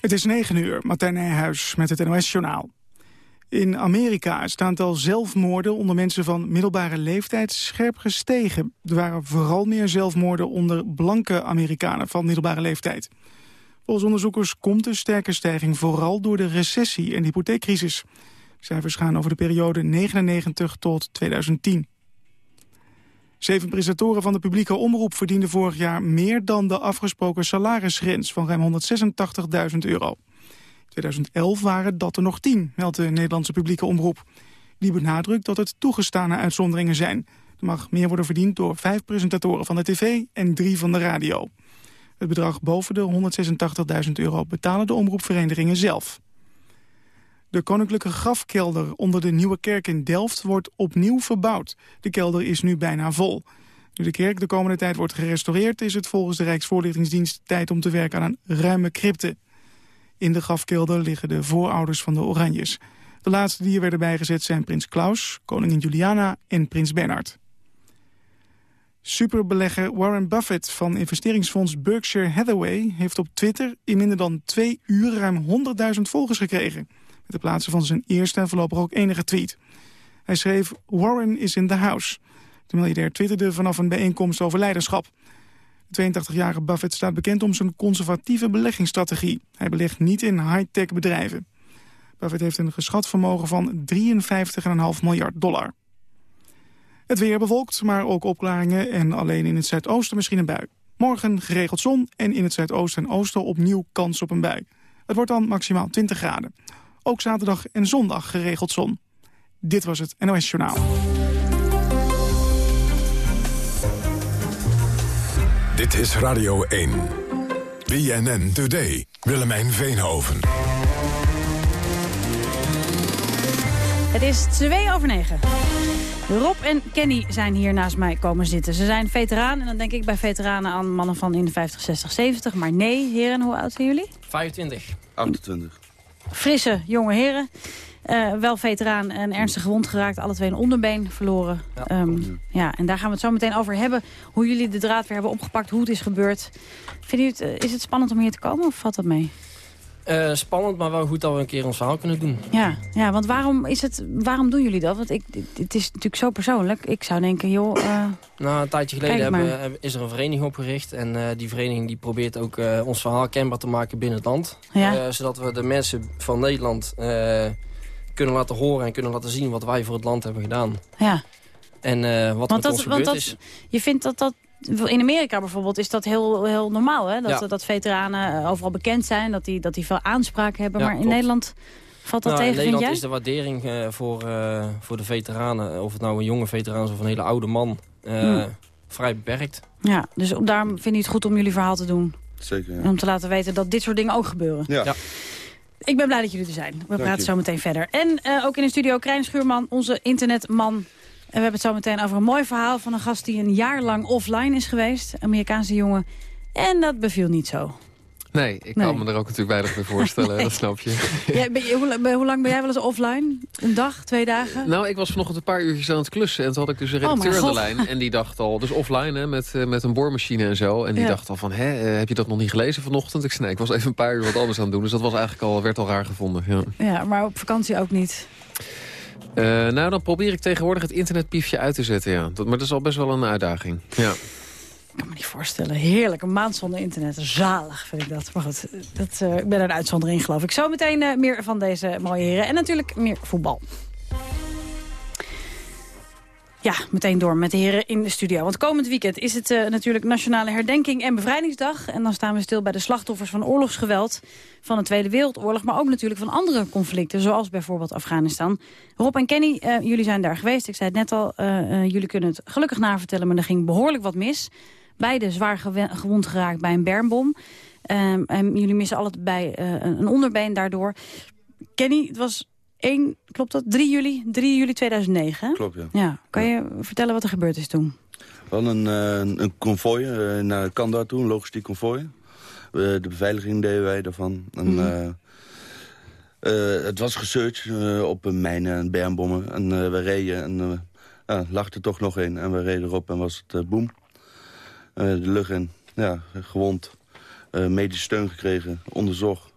Het is 9 uur, Martijn Nijhuis met het NOS-journaal. In Amerika is het aantal zelfmoorden onder mensen van middelbare leeftijd scherp gestegen. Er waren vooral meer zelfmoorden onder blanke Amerikanen van middelbare leeftijd. Volgens onderzoekers komt de sterke stijging vooral door de recessie en de hypotheekcrisis. Cijfers gaan over de periode 1999 tot 2010. Zeven presentatoren van de publieke omroep verdienden vorig jaar meer dan de afgesproken salarisgrens van ruim 186.000 euro. In 2011 waren dat er nog tien, meldt de Nederlandse publieke omroep. Die benadrukt dat het toegestane uitzonderingen zijn. Er mag meer worden verdiend door vijf presentatoren van de tv en drie van de radio. Het bedrag boven de 186.000 euro betalen de omroepverenigingen zelf. De koninklijke grafkelder onder de Nieuwe Kerk in Delft wordt opnieuw verbouwd. De kelder is nu bijna vol. Nu de kerk de komende tijd wordt gerestaureerd... is het volgens de Rijksvoorlichtingsdienst tijd om te werken aan een ruime crypte. In de grafkelder liggen de voorouders van de Oranjes. De laatste die er werden bijgezet zijn prins Klaus, koningin Juliana en prins Bernhard. Superbelegger Warren Buffett van investeringsfonds Berkshire Hathaway... heeft op Twitter in minder dan twee uur ruim 100.000 volgers gekregen met de plaatsen van zijn eerste en voorlopig ook enige tweet. Hij schreef Warren is in the house. De miljardair twitterde vanaf een bijeenkomst over leiderschap. De 82-jarige Buffett staat bekend om zijn conservatieve beleggingsstrategie. Hij belegt niet in high-tech bedrijven. Buffett heeft een geschat vermogen van 53,5 miljard dollar. Het weer bewolkt, maar ook opklaringen en alleen in het zuidoosten misschien een bui. Morgen geregeld zon en in het zuidoosten en oosten opnieuw kans op een bui. Het wordt dan maximaal 20 graden. Ook zaterdag en zondag geregeld zon. Dit was het NOS Journaal. Dit is Radio 1. BNN Today. Willemijn Veenhoven. Het is 2 over 9. Rob en Kenny zijn hier naast mij komen zitten. Ze zijn veteraan en dan denk ik bij veteranen aan mannen van in de 50, 60, 70. Maar nee, heren, hoe oud zijn jullie? 25. 28 frisse jonge heren. Uh, wel veteraan en ernstig gewond geraakt. Alle twee een onderbeen verloren. Ja. Um, ja, en daar gaan we het zo meteen over hebben. Hoe jullie de draad weer hebben opgepakt. Hoe het is gebeurd. Vind het, uh, is het spannend om hier te komen of valt dat mee? Uh, spannend, maar wel goed dat we een keer ons verhaal kunnen doen. Ja, ja want waarom, is het, waarom doen jullie dat? Want ik, het is natuurlijk zo persoonlijk. Ik zou denken, joh... Uh, nou, een tijdje geleden hebben, is er een vereniging opgericht. En uh, die vereniging die probeert ook ons verhaal kenbaar te maken binnen het land. Ja. zodat we de mensen van Nederland kunnen laten horen en kunnen laten zien... wat wij voor het land hebben gedaan. Ja. En wat want er dat, ons gebeurd dat, is. Je vindt dat dat in Amerika bijvoorbeeld is dat heel, heel normaal, hè? Dat, dat veteranen eh, overal bekend zijn, dat die, dat die veel aanspraak hebben. maar in Nederland valt dat nou, tegen, In Nederland is de waardering uh, voor, uh, voor de veteranen, of het nou een jonge veteraan is of een hele oude man, uh, hmm. vrij beperkt. Ja, dus daarom vind je het goed om jullie verhaal te doen. Zeker, ja. Om te laten weten dat dit soort dingen ook gebeuren. Ja. ja. Ik ben blij dat jullie er zijn. We praten zo meteen verder. En ook in de studio Krijn Schuurman, onze internetman we hebben het zo meteen over een mooi verhaal van een gast die een jaar lang offline is geweest. Amerikaanse jongen. En dat beviel niet zo. Nee, ik kan me er ook natuurlijk weinig bij voorstellen, dat snap je. Ja, ben je hoe, hoe, lang ben jij wel eens offline? Een dag, twee dagen? Nou, ik was vanochtend een paar uurtjes aan het klussen. En toen had ik dus een oh redacteur aan de lijn. En die dacht al, dus offline hè, met, uh, met een boormachine en zo. En die dacht al van, hè, uh, heb je dat nog niet gelezen vanochtend? Ik zei, nee, ik was even een paar uur wat anders aan het doen. Dus dat was eigenlijk al, werd al raar gevonden. Ja, ja maar op vakantie ook niet? Uh, nou, dan probeer ik tegenwoordig het internetpiefje uit te zetten, ja. Maar dat is al best wel een uitdaging, ja. Ik kan me niet voorstellen. Heerlijk, een maand zonder internet. Zalig vind ik dat. Maar goed, dat, uh, ik ben er een uitzondering geloof ik. Zometeen uh, meer van deze mooie heren. En natuurlijk meer voetbal. Ja, meteen door met de heren in de studio. Want komend weekend is het uh, natuurlijk Nationale Herdenking en Bevrijdingsdag. En dan staan we stil bij de slachtoffers van oorlogsgeweld van de Tweede Wereldoorlog. Maar ook natuurlijk van andere conflicten, zoals bijvoorbeeld Afghanistan. Rob en Kenny, uh, jullie zijn daar geweest. Ik zei het net al, uh, jullie kunnen het gelukkig navertellen, maar er ging behoorlijk wat mis. Beide zwaar gewond geraakt bij een bermbom. Um, en jullie missen allebei een onderbeen daardoor. Kenny, het was 1, klopt dat? 3 juli, 3 juli 2009. Klopt, ja. ja. Kan je vertellen wat er gebeurd is toen? We hadden een, uh, een konvooi uh, naar Kandahar toe, een logistiek konvooi. De beveiliging deden wij daarvan. En, mm -hmm. het was gesearched op mijnen en bermbommen. En we reden en uh, lag er toch nog een. En we reden erop en was het boem. de lucht in, ja, gewond. medische steun gekregen, onderzocht.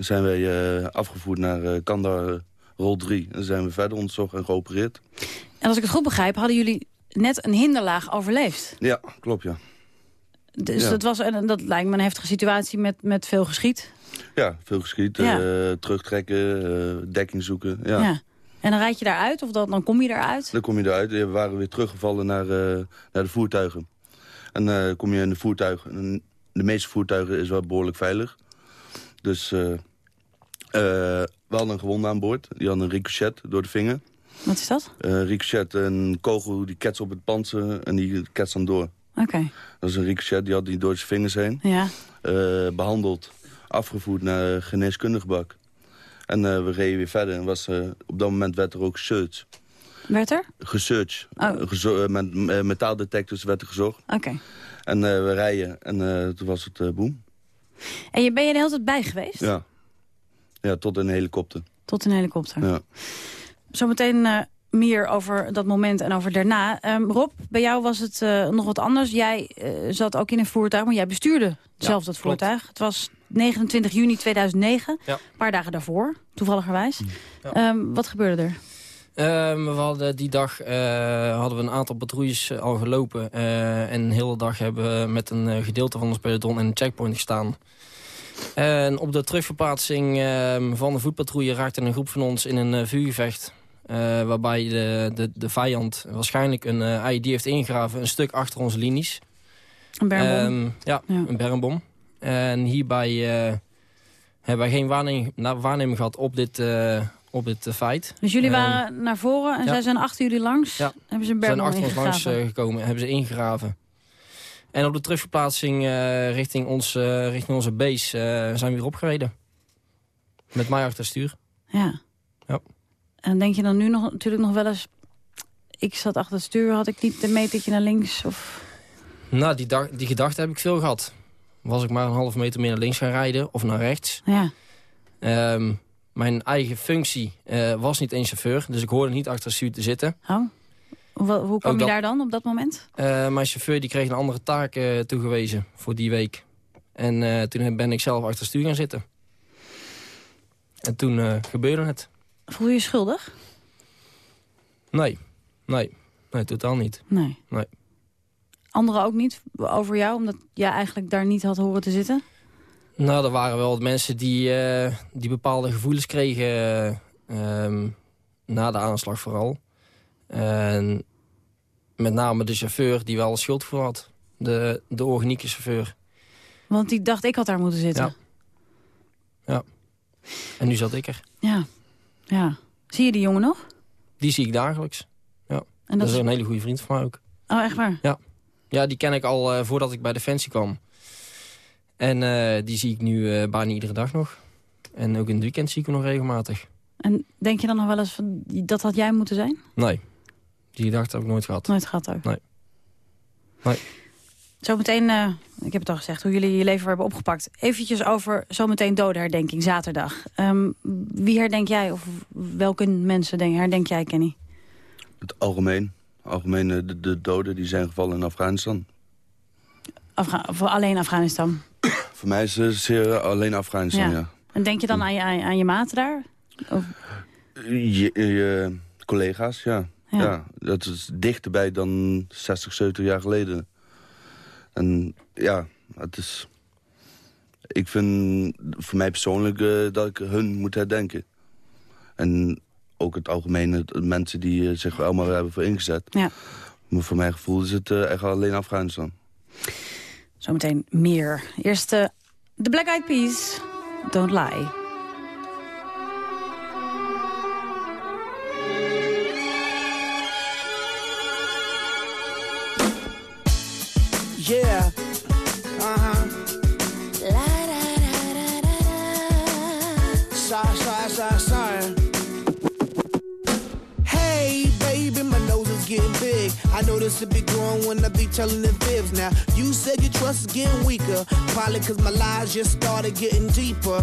Dan zijn wij afgevoerd naar Kandar rol 3. Dan zijn we verder onderzocht en geopereerd. En als ik het goed begrijp, hadden jullie net een hinderlaag overleefd? Ja, klopt, ja. Dus dat, was, en dat lijkt me een heftige situatie met, met veel geschiet. Ja, veel geschiet. terugtrekken, dekking zoeken. Ja. ja. En dan rijd je daaruit of dan, dan kom je eruit? Dan kom je eruit. We waren weer teruggevallen naar, naar de voertuigen. En dan kom je in de voertuigen. de meeste voertuigen is wel behoorlijk veilig. Dus we hadden een gewonde aan boord. Die had een ricochet door de vinger. Wat is dat? Uh, ricochet, een kogel die ketst op het panzer en die ketst dan door. Oké. Dat is een ricochet, die had die door zijn vingers heen. Ja. Uh, behandeld, afgevoerd naar geneeskundig bak. En uh, we reden weer verder. En was, op dat moment werd er ook gesearched. Werd er? Gesearched. Oh. Gezo met metaaldetectors werd er gezocht. Oké. En we rijden en toen was het boem. En je, ben je de hele tijd bij geweest? Ja. Ja, tot een helikopter. Tot een helikopter. Ja. Zometeen uh, meer over dat moment en over daarna. Um, Rob, bij jou was het uh, nog wat anders. Jij uh, zat ook in een voertuig, maar jij bestuurde zelf dat voertuig. Het was 29 juni 2009, ja. een paar dagen daarvoor, toevalligerwijs. Ja. Um, wat gebeurde er? Um, we hadden die dag hadden we een aantal patrouilles al gelopen. en de hele dag hebben we met een gedeelte van ons peloton in een checkpoint gestaan. En op de terugverplaatsing van de voetpatrouille raakte een groep van ons in een vuurgevecht. Uh, waarbij de, de, de vijand waarschijnlijk een uh, eh, IED heeft ingegraven... een stuk achter onze linies. Een bermbom? Um, ja, ja, een bermbom. En hierbij uh, hebben wij geen waarneming, waarneming gehad op dit, op dit feit. Dus jullie waren um, naar voren en ja. zij zijn achter jullie langs? Ja. Hebben ze een bermbom zijn achter ons langs gekomen, hebben ze ingegraven. En op de terugverplaatsing richting, ons, richting onze base zijn we weer opgereden. Met mij achter stuur. Ja. Ja. En denk je dan nu nog, natuurlijk nog wel eens... ik zat achter het stuur, had ik niet een metertje naar links? Of... Nou, die, die gedachte heb ik veel gehad. Was ik maar een half meter meer naar links gaan rijden of naar rechts. Ja. Um, mijn eigen functie uh, was niet eens chauffeur, dus ik hoorde niet achter het stuur te zitten. Oh. Hoe kwam je daar dan op dat moment? Uh, mijn chauffeur die kreeg een andere taak uh, toegewezen voor die week. En toen ben ik zelf achter het stuur gaan zitten. En toen gebeurde het. Voel je je schuldig? Nee, nee, nee, totaal niet. Nee. nee. Anderen ook niet over jou, omdat jij eigenlijk daar niet had horen te zitten? Nou, er waren wel mensen die, die bepaalde gevoelens kregen uh, na de aanslag vooral. En met name de chauffeur die wel schuld voor had. De, de organieke chauffeur. Want die dacht, ik had daar moeten zitten? Ja. ja. En nu zat ik er. Ja. Ja. Zie je die jongen nog? Die zie ik dagelijks. Ja. En dat, is een hele goede vriend van mij ook. Oh, echt waar? Ja. Ja, die ken ik al uh, voordat ik bij Defensie kwam. En uh, die zie ik nu uh, bijna iedere dag nog. En ook in het weekend zie ik hem nog regelmatig. En denk je dan nog wel eens van, dat had jij moeten zijn? Nee. Die gedachte heb ik nooit gehad. Nooit gehad ook? Nee. Nee. Zometeen, uh, ik heb het al gezegd, hoe jullie je leven hebben opgepakt. Eventjes over zometeen dodenherdenking, zaterdag. Um, wie herdenk jij of welke mensen denk, herdenk jij, Kenny? Het algemeen. Algemeen de, de doden die zijn gevallen in Afghanistan. Afga voor alleen Afghanistan? voor mij is het zeer alleen Afghanistan, ja. En denk je dan aan je, aan je maten daar? Of? Je, je, collega's, ja. Ja. ja. Dat is dichterbij dan 60, 70 jaar geleden. En ja, het is... Ik vind voor mij persoonlijk uh, dat ik hun moet herdenken. En ook het algemene mensen die uh, zich allemaal hebben voor ingezet. Ja. Maar voor mijn gevoel is het uh, echt alleen Afghanistan. Zometeen meer. Eerst de Black Eyed Peas, Don't Lie. Yeah. Uh huh. La da da da da da. Sorry, sorry, sorry, sorry. Hey, baby, my nose is getting big. I know this will be growing when I be telling the fibs. Now, you said your trust is getting weaker. Probably cause my lies just started getting deeper.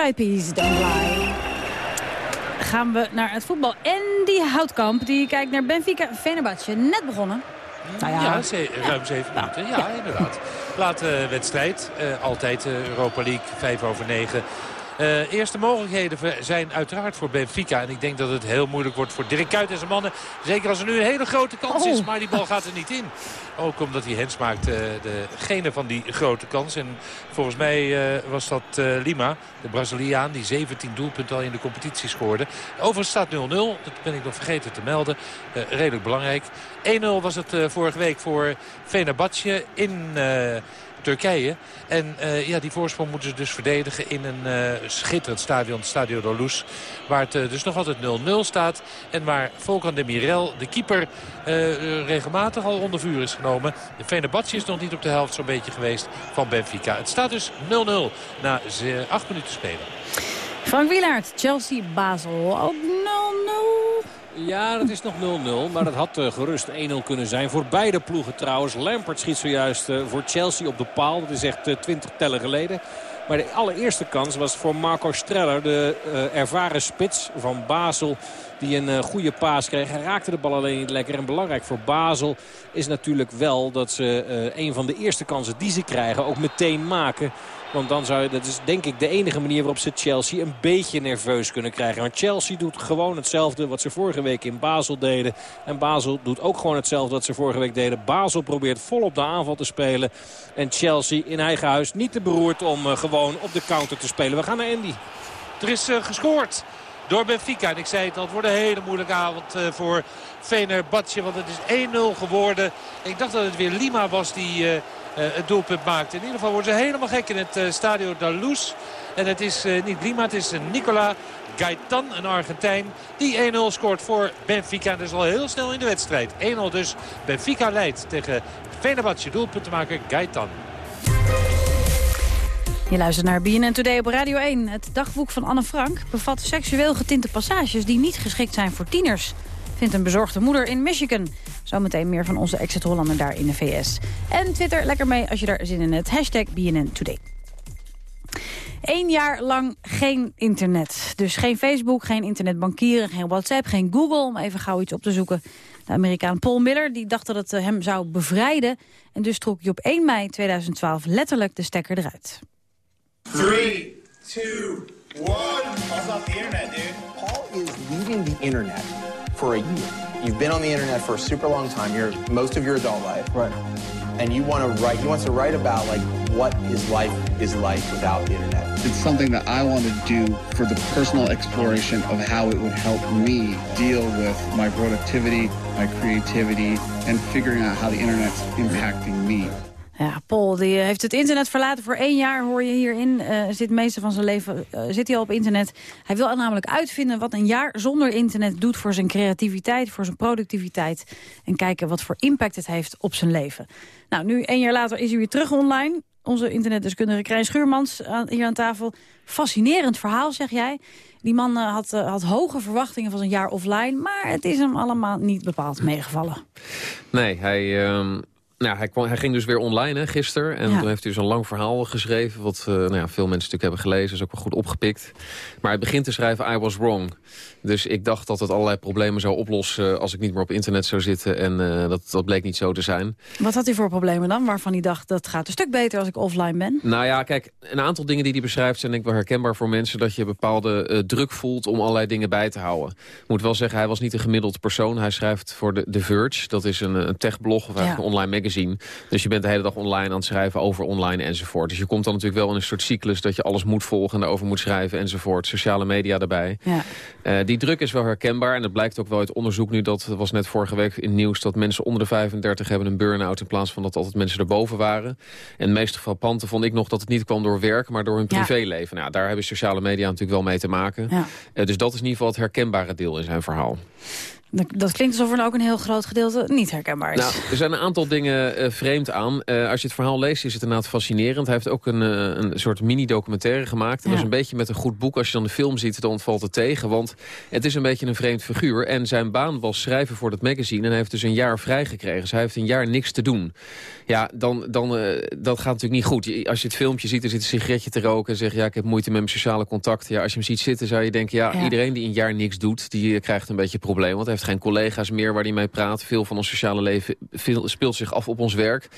Don't Lie. Gaan we naar het voetbal. En die Houtkamp, die kijkt naar Benfica Fenerbahce. Net begonnen. Nou ja, ja ruim zeven minuten. Ja, inderdaad. Late wedstrijd. Uh, altijd uh, Europa League, vijf over negen. Uh, eerste mogelijkheden zijn uiteraard voor Benfica. En ik denk dat het heel moeilijk wordt voor Dirk Kuyt en zijn mannen. Zeker als er nu een hele grote kans is. Oh. Maar die bal gaat er niet in. Ook omdat hij hens maakt uh, degene van die grote kans. En volgens mij uh, was dat Lima, de Braziliaan, die 17 doelpunten al in de competitie scoorde. Overigens staat 0-0. Dat ben ik nog vergeten te melden. redelijk belangrijk. 1-0 was het vorige week voor Fenerbahce in... Turkije. En uh, ja, die voorsprong moeten ze dus verdedigen in een uh, schitterend stadion, Stadio de Luz. Waar het uh, dus nog altijd 0-0 staat. En waar Volkan de Mirel, de keeper, regelmatig al onder vuur is genomen. De Fenerbahce is nog niet op de helft zo'n beetje geweest van Benfica. Het staat dus 0-0 na 8 minuten spelen. Frank Wielaert, Chelsea-Basel, ook 0-0. Ja, dat is nog 0-0. Maar dat had uh, gerust 1-0 kunnen zijn. Voor beide ploegen trouwens. Lampert schiet zojuist uh, voor Chelsea op de paal. Dat is echt uh, 20 tellen geleden. Maar de allereerste kans was voor Marco Streller. De ervaren spits van Basel. Die een goede paas kreeg. Hij raakte de bal alleen niet lekker. En belangrijk voor Basel is natuurlijk wel dat ze een van de eerste kansen die ze krijgen ook meteen maken. Want dan zou je, dat is denk ik de enige manier waarop ze Chelsea een beetje nerveus kunnen krijgen. Maar Chelsea doet gewoon hetzelfde wat ze vorige week in Basel deden. En Basel doet ook gewoon hetzelfde wat ze vorige week deden. Basel probeert vol op de aanval te spelen. En Chelsea in eigen huis niet te beroerd om uh, gewoon op de counter te spelen. We gaan naar Andy. Er is uh, gescoord door Benfica. En ik zei het al, het wordt een hele moeilijke avond uh, voor Fenerbahce. Want het is 1-0 geworden. ik dacht dat het weer Lima was die eh, het doelpunt maakt. In ieder geval worden ze helemaal gek in het eh, Stadio da Luz. En het is uh, niet Lima, het is Nicola Gaetan, een Argentijn, die 1-0 scoort voor Benfica. Dat is al heel snel in de wedstrijd. 1-0 dus. Benfica leidt tegen Fenerbahce doelpuntenmaker Gaetan. Je luistert naar BNN Today op Radio 1. Het dagboek van Anne Frank bevat seksueel getinte passages... die niet geschikt zijn voor tieners. Vindt een bezorgde moeder in Michigan. Zometeen meer van onze exit Hollander daar in de VS. En Twitter lekker mee als je daar zin in hebt. Hashtag BNN Today. Eén jaar lang geen internet. Dus geen Facebook, geen internetbankieren, geen WhatsApp, geen Google... om even gauw iets op te zoeken. De Amerikaan Paul Miller die dacht dat het eh, hem zou bevrijden... en dus trok hij op 1 mei 2012 letterlijk de stekker eruit. 3, 2, 1. Paul's off the internet, dude. Paul is leaving the internet for a year. You've been on the internet for a super long time, You're most of your adult life. Right. And you want to write, he wants to write about like what his life is like without the internet. It's something that I want to do for the personal exploration of how it would help me deal with my productivity, my creativity, and figuring out how the internet's impacting me. Ja, Paul die eh, heeft het internet verlaten voor één jaar, hoor je hierin. Uh, zit meeste van zijn leven uh, zit hij al op internet. Hij wil namelijk uitvinden wat een jaar zonder internet doet... voor zijn creativiteit, voor zijn productiviteit. En kijken wat voor impact het heeft op zijn leven. Nou, nu één jaar later is hij weer terug online. Onze internetdeskundige Krijn Schuurmans hier aan tafel. Fascinerend verhaal, zeg jij. Die man had, had hoge verwachtingen van zijn jaar offline... maar het is hem allemaal niet bepaald meegevallen. Nee, hij... Ehm, nou, hij, kwam, hij ging dus weer online hè, gisteren. En toen heeft hij zo'n lang verhaal geschreven... wat uh, nou ja, veel mensen natuurlijk hebben gelezen. is ook wel goed opgepikt. Maar hij begint te schrijven I was wrong. Dus ik dacht dat het allerlei problemen zou oplossen... als ik niet meer op internet zou zitten. En uh, dat, dat bleek niet zo te zijn. Wat had hij voor problemen dan? Waarvan hij dacht, dat gaat een stuk beter als ik offline ben? Nou ja, kijk, een aantal dingen die hij beschrijft... zijn denk ik wel herkenbaar voor mensen... dat je bepaalde uh, druk voelt om allerlei dingen bij te houden. Ik moet wel zeggen, hij was niet een gemiddeld persoon. Hij schrijft voor de The Verge. Dat is een, een techblog of eigenlijk ja. een online magazine. Dus je bent de hele dag online aan het schrijven over online enzovoort. Dus je komt dan natuurlijk wel in een soort cyclus... dat je alles moet volgen en daarover moet schrijven enzovoort. Sociale media daarbij. Ja. Uh, die druk is wel herkenbaar. En dat blijkt ook wel uit onderzoek nu. Dat was net vorige week in nieuws dat mensen onder de 35 hebben een burn-out... in plaats van dat altijd mensen erboven waren. En het meest frappante vond ik nog dat het niet kwam door werk... maar door hun privéleven. Nou, daar hebben sociale media natuurlijk wel mee te maken. Ja. Uh, dus dat is in ieder geval het herkenbare deel in zijn verhaal. Dat klinkt alsof er ook een heel groot gedeelte niet herkenbaar is. Nou, er zijn een aantal dingen uh, vreemd aan. Uh, als je het verhaal leest is het inderdaad fascinerend. Hij heeft ook een, uh, een soort mini-documentaire gemaakt. En ja. dat is een beetje met een goed boek. Als je dan de film ziet, dan valt het tegen. Want het is een beetje een vreemd figuur. En zijn baan was schrijven voor dat magazine. En hij heeft dus een jaar vrijgekregen. Dus hij heeft een jaar niks te doen. Ja, dan, dan, dat gaat natuurlijk niet goed. Als je het filmpje ziet, er zit een sigaretje te roken... en zegt, ja, ik heb moeite met mijn sociale contacten. Ja, als je hem ziet zitten, zou je denken... ja, ja. iedereen die een jaar niks doet, die krijgt een beetje een probleem. Want hij heeft geen collega's meer waar hij mee praat. Veel van ons sociale leven veel, speelt zich af op ons werk.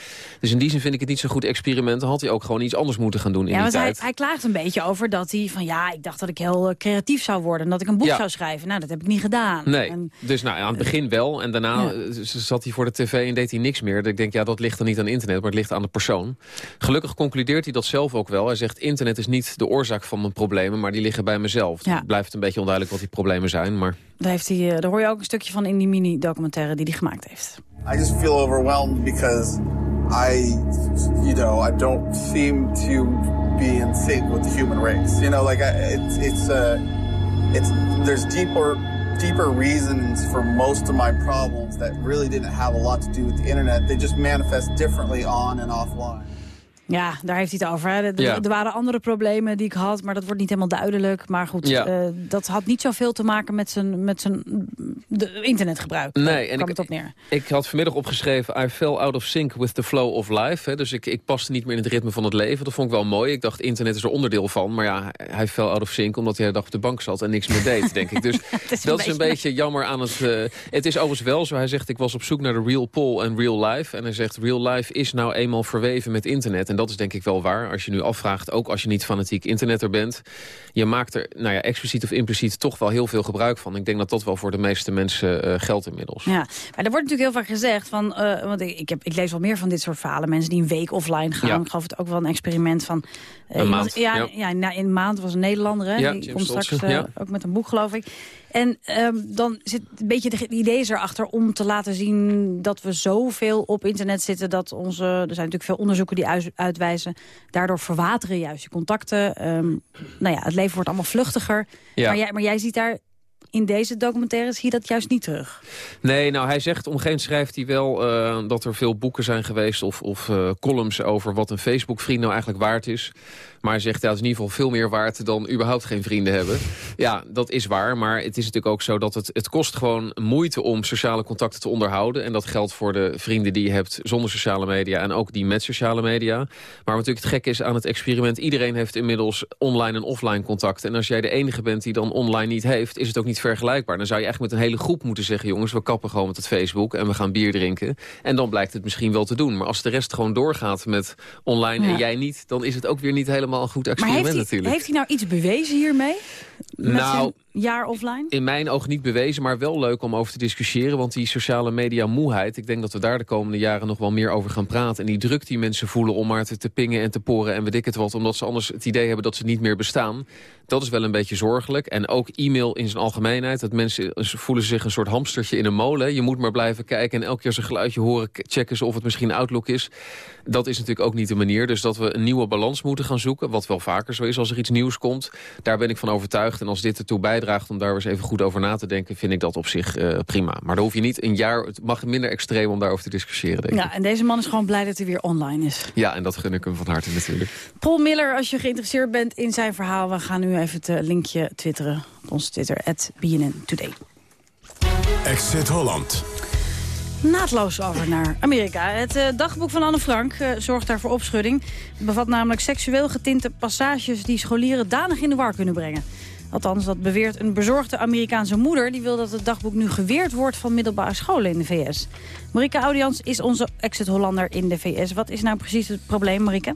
Dus in die zin vind ik het niet zo'n goed experiment. Dan had hij ook gewoon iets anders moeten gaan doen in ja, die tijd. Hij, hij klaagt een beetje over dat hij van ja, ik dacht dat ik heel creatief zou worden. En dat ik een boek ja. zou schrijven. Nou, dat heb ik niet gedaan. Nee, en, dus nou, aan het begin wel. En daarna ja. zat hij voor de tv en deed hij niks meer. Ik denk, ja, dat ligt dan niet aan internet, maar het ligt aan de persoon. Gelukkig concludeert hij dat zelf ook wel. Hij zegt, internet is niet de oorzaak van mijn problemen, maar die liggen bij mezelf. Het blijft een beetje onduidelijk wat die problemen zijn, maar... Daar, heeft hij, daar hoor je ook een stukje van in die mini-documentaire die hij gemaakt heeft. I just feel overwhelmed because I, you know, I don't seem to be in sync with the human race. You know, like I, it's it's uh, it's there's deeper deeper reasons for most of my problems that really didn't have a lot to do with the internet. They just manifest differently on and offline. Ja, daar heeft hij het over. Hè. Er, ja. er, waren andere problemen die ik had, maar dat wordt niet helemaal duidelijk. Maar goed, ja. uh, dat had niet zoveel te maken met zijn, met zijn de internetgebruik. Nee, en ik, het op neer. ik had vanmiddag opgeschreven... I fell out of sync with the flow of life. Hè. Dus ik, ik paste niet meer in het ritme van het leven. Dat vond ik wel mooi. Ik dacht, internet is er onderdeel van. Maar ja, hij fell out of sync omdat hij de dag op de bank zat... en niks meer deed, denk ik. Dus is dat is een beetje jammer aan het... Uh, het is overigens wel zo. Hij zegt, ik was op zoek naar de real Paul en real life. En hij zegt, real life is nou eenmaal verweven met internet. En dat is denk ik wel waar. Als je nu afvraagt, ook als je niet fanatiek internetter bent... je maakt er, nou ja, expliciet of impliciet toch wel heel veel gebruik van. Ik denk dat dat wel voor de meeste mensen uh, geldt inmiddels. Ja, maar er wordt natuurlijk heel vaak gezegd... Van, uh, want ik, ik, heb, ik lees wel meer van dit soort verhalen. Mensen die een week offline gaan. Ja. Ik geloof het ook wel een experiment van... Uh, een maand. Ja, ja. ja, in een maand was een Nederlander. Hè? Ja, die komt straks ook met een boek, geloof ik. En um, dan zit een beetje de idee erachter om te laten zien dat we zoveel op internet zitten. Dat onze, er zijn natuurlijk veel onderzoeken die uitwijzen. Daardoor verwateren juist je contacten. Um, nou ja, het leven wordt allemaal vluchtiger. Ja. Maar, jij, maar jij ziet daar in deze documentaire zie je dat juist niet terug. Nee, nou hij zegt, om geen schrijft hij wel uh, dat er veel boeken zijn geweest... of, of uh, columns over wat een Facebook-vriend nou eigenlijk waard is. Maar zegt, dat is in ieder geval veel meer waard dan überhaupt geen vrienden hebben. Ja, dat is waar, maar het is natuurlijk ook zo dat het, het kost gewoon moeite om sociale contacten te onderhouden. En dat geldt voor de vrienden die je hebt zonder sociale media en ook die met sociale media. Maar wat natuurlijk het gekke is aan het experiment, iedereen heeft inmiddels online en offline contact. En als jij de enige bent die dan online niet heeft, is het ook niet vergelijkbaar. Dan zou je echt met een hele groep moeten zeggen, jongens, we kappen gewoon met het Facebook en we gaan bier drinken. En dan blijkt het misschien wel te doen. Maar als de rest gewoon doorgaat met online en jij niet, dan is het ook weer niet helemaal helemaal een goed experiment maar heeft hij, natuurlijk. Heeft hij nou iets bewezen hiermee? nou, jaar offline? In mijn ogen niet bewezen, maar wel leuk om over te discussiëren. Want die sociale media moeheid, ik denk dat we daar de komende jaren nog wel meer over gaan praten. En die druk die mensen voelen om maar te, pingen en te poren en weet ik het wat. Omdat ze anders het idee hebben dat ze niet meer bestaan. Dat is wel een beetje zorgelijk. En ook e-mail in zijn algemeenheid. Dat mensen voelen zich een soort hamstertje in een molen. Je moet maar blijven kijken en elke keer zijn geluidje horen. Checken ze of het misschien Outlook is. Dat is natuurlijk ook niet de manier. Dus dat we een nieuwe balans moeten gaan zoeken. Wat wel vaker zo is als er iets nieuws komt. Daar ben ik van overtuigd. En als dit ertoe bijdraagt om daar eens even goed over na te denken... vind ik dat op zich uh, prima. Maar dan hoef je niet een jaar... Het mag minder extreem om daarover te discussiëren, denk Ja, en deze man is gewoon blij dat hij weer online is. Ja, en dat gun ik hem van harte natuurlijk. Paul Miller, als je geïnteresseerd bent in zijn verhaal... we gaan nu even het eh, linkje twitteren op onze Twitter, at BNN Today. Exit Holland. Naadloos over naar Amerika. Het uh, dagboek van Anne Frank uh, zorgt daar voor opschudding. Het bevat namelijk seksueel getinte passages... die scholieren danig in de war kunnen brengen. Althans, dat beweert een bezorgde Amerikaanse moeder... die wil dat het dagboek nu geweerd wordt van middelbare scholen in de VS. Marika Audians is onze exit-Hollander in de VS. Wat is nou precies het probleem, Marika?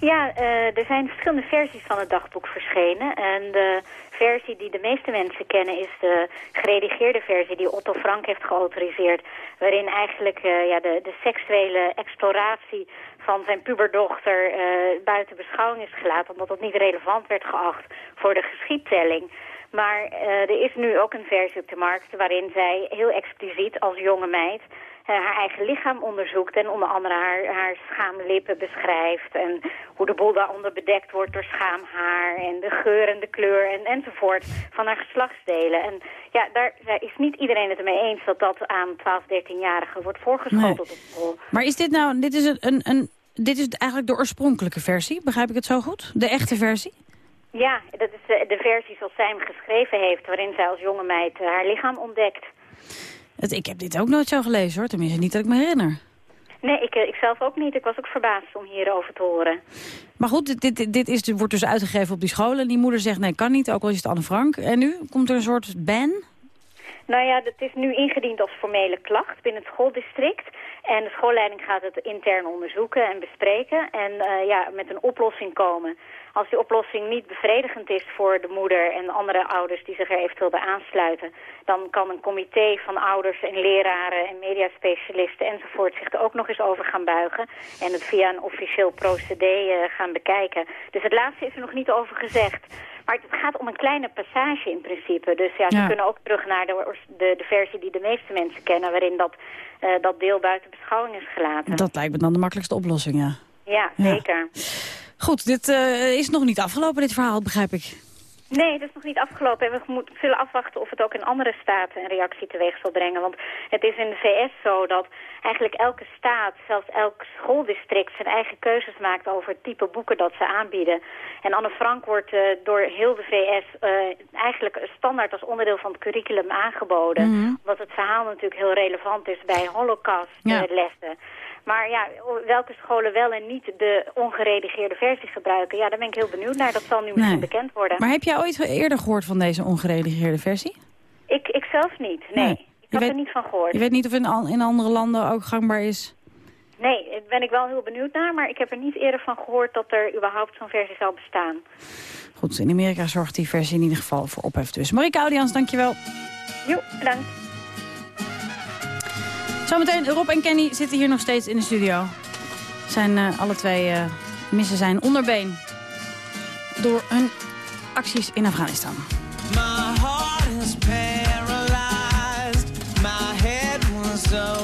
Ja, uh, er zijn verschillende versies van het dagboek verschenen. En de versie die de meeste mensen kennen is de geredigeerde versie die Otto Frank heeft geautoriseerd. Waarin eigenlijk uh, ja, de, de seksuele exploratie van zijn puberdochter uh, buiten beschouwing is gelaten. Omdat dat niet relevant werd geacht voor de geschiedtelling. Maar uh, er is nu ook een versie op de markt waarin zij heel expliciet als jonge meid haar eigen lichaam onderzoekt en onder andere haar, haar schaamlippen beschrijft en hoe de boel daaronder bedekt wordt door schaamhaar en de geur en de kleur en, enzovoort van haar geslachtsdelen. En ja, daar, daar is niet iedereen het ermee eens dat dat aan 12, 13-jarigen wordt voorgeschoteld op school. Maar is dit nou, dit is een, een, dit is eigenlijk de oorspronkelijke versie, begrijp ik het zo goed? De echte versie? Ja, dat is de, de versie zoals zij hem geschreven heeft, waarin zij als jonge meid haar lichaam ontdekt. Het, ik heb dit ook nooit zo gelezen hoor, tenminste niet dat ik me herinner. Nee, ik, eh, ik zelf ook niet. Ik was ook verbaasd om hierover te horen. Maar goed, dit, dit, dit is, wordt dus uitgegeven op die scholen. En die moeder zegt, nee, kan niet, ook al is het Anne Frank. En nu komt er een soort ban? Nou ja, het is nu ingediend als formele klacht binnen het schooldistrict. En de schoolleiding gaat het intern onderzoeken en bespreken. En uh, ja, met een oplossing komen. Als die oplossing niet bevredigend is voor de moeder en andere ouders die zich er eventueel bij aansluiten, dan kan een comité van ouders en leraren en mediaspecialisten enzovoort zich er ook nog eens over gaan buigen en het via een officieel procedé uh, gaan bekijken. Dus het laatste is er nog niet over gezegd. Maar het gaat om een kleine passage in principe. Dus ja, ze kunnen ook terug naar de, de, de, versie die de meeste mensen kennen... waarin dat, uh, dat deel buiten beschouwing is gelaten. Dat lijkt me dan de makkelijkste oplossing, ja. Ja, zeker. Goed, dit uh, is nog niet afgelopen, dit verhaal, begrijp ik. Nee, het is nog niet afgelopen. En we moeten, zullen afwachten of het ook in andere staten een reactie teweeg zal brengen. Want het is in de VS zo dat eigenlijk elke staat, zelfs elk schooldistrict... zijn eigen keuzes maakt over het type boeken dat ze aanbieden. En Anne Frank wordt uh, door heel de VS uh, eigenlijk standaard als onderdeel van het curriculum aangeboden. Mm -hmm. Omdat het verhaal natuurlijk heel relevant is bij holocaustlessen. Ja. Maar ja, welke scholen wel en niet de ongeredigeerde versie gebruiken... ja, daar ben ik heel benieuwd naar. Dat zal nu misschien nee. bekend worden. Maar heb jij ooit eerder gehoord van deze ongeredigeerde versie? Ik, ik zelf niet, nee. nee. Ik heb weet, er niet van gehoord. Je weet niet of het in, in andere landen ook gangbaar is? Nee, daar ben ik wel heel benieuwd naar. Maar ik heb er niet eerder van gehoord dat er überhaupt zo'n versie zou bestaan. Goed, in Amerika zorgt die versie in ieder geval voor ophef dus. Marika Audians, dankjewel. Jo, bedankt. Zometeen Rob en Kenny zitten hier nog steeds in de studio. Zijn uh, alle twee uh, missen zijn onderbeen. Door hun acties in Afghanistan. My heart was paralyzed. My head was oversized.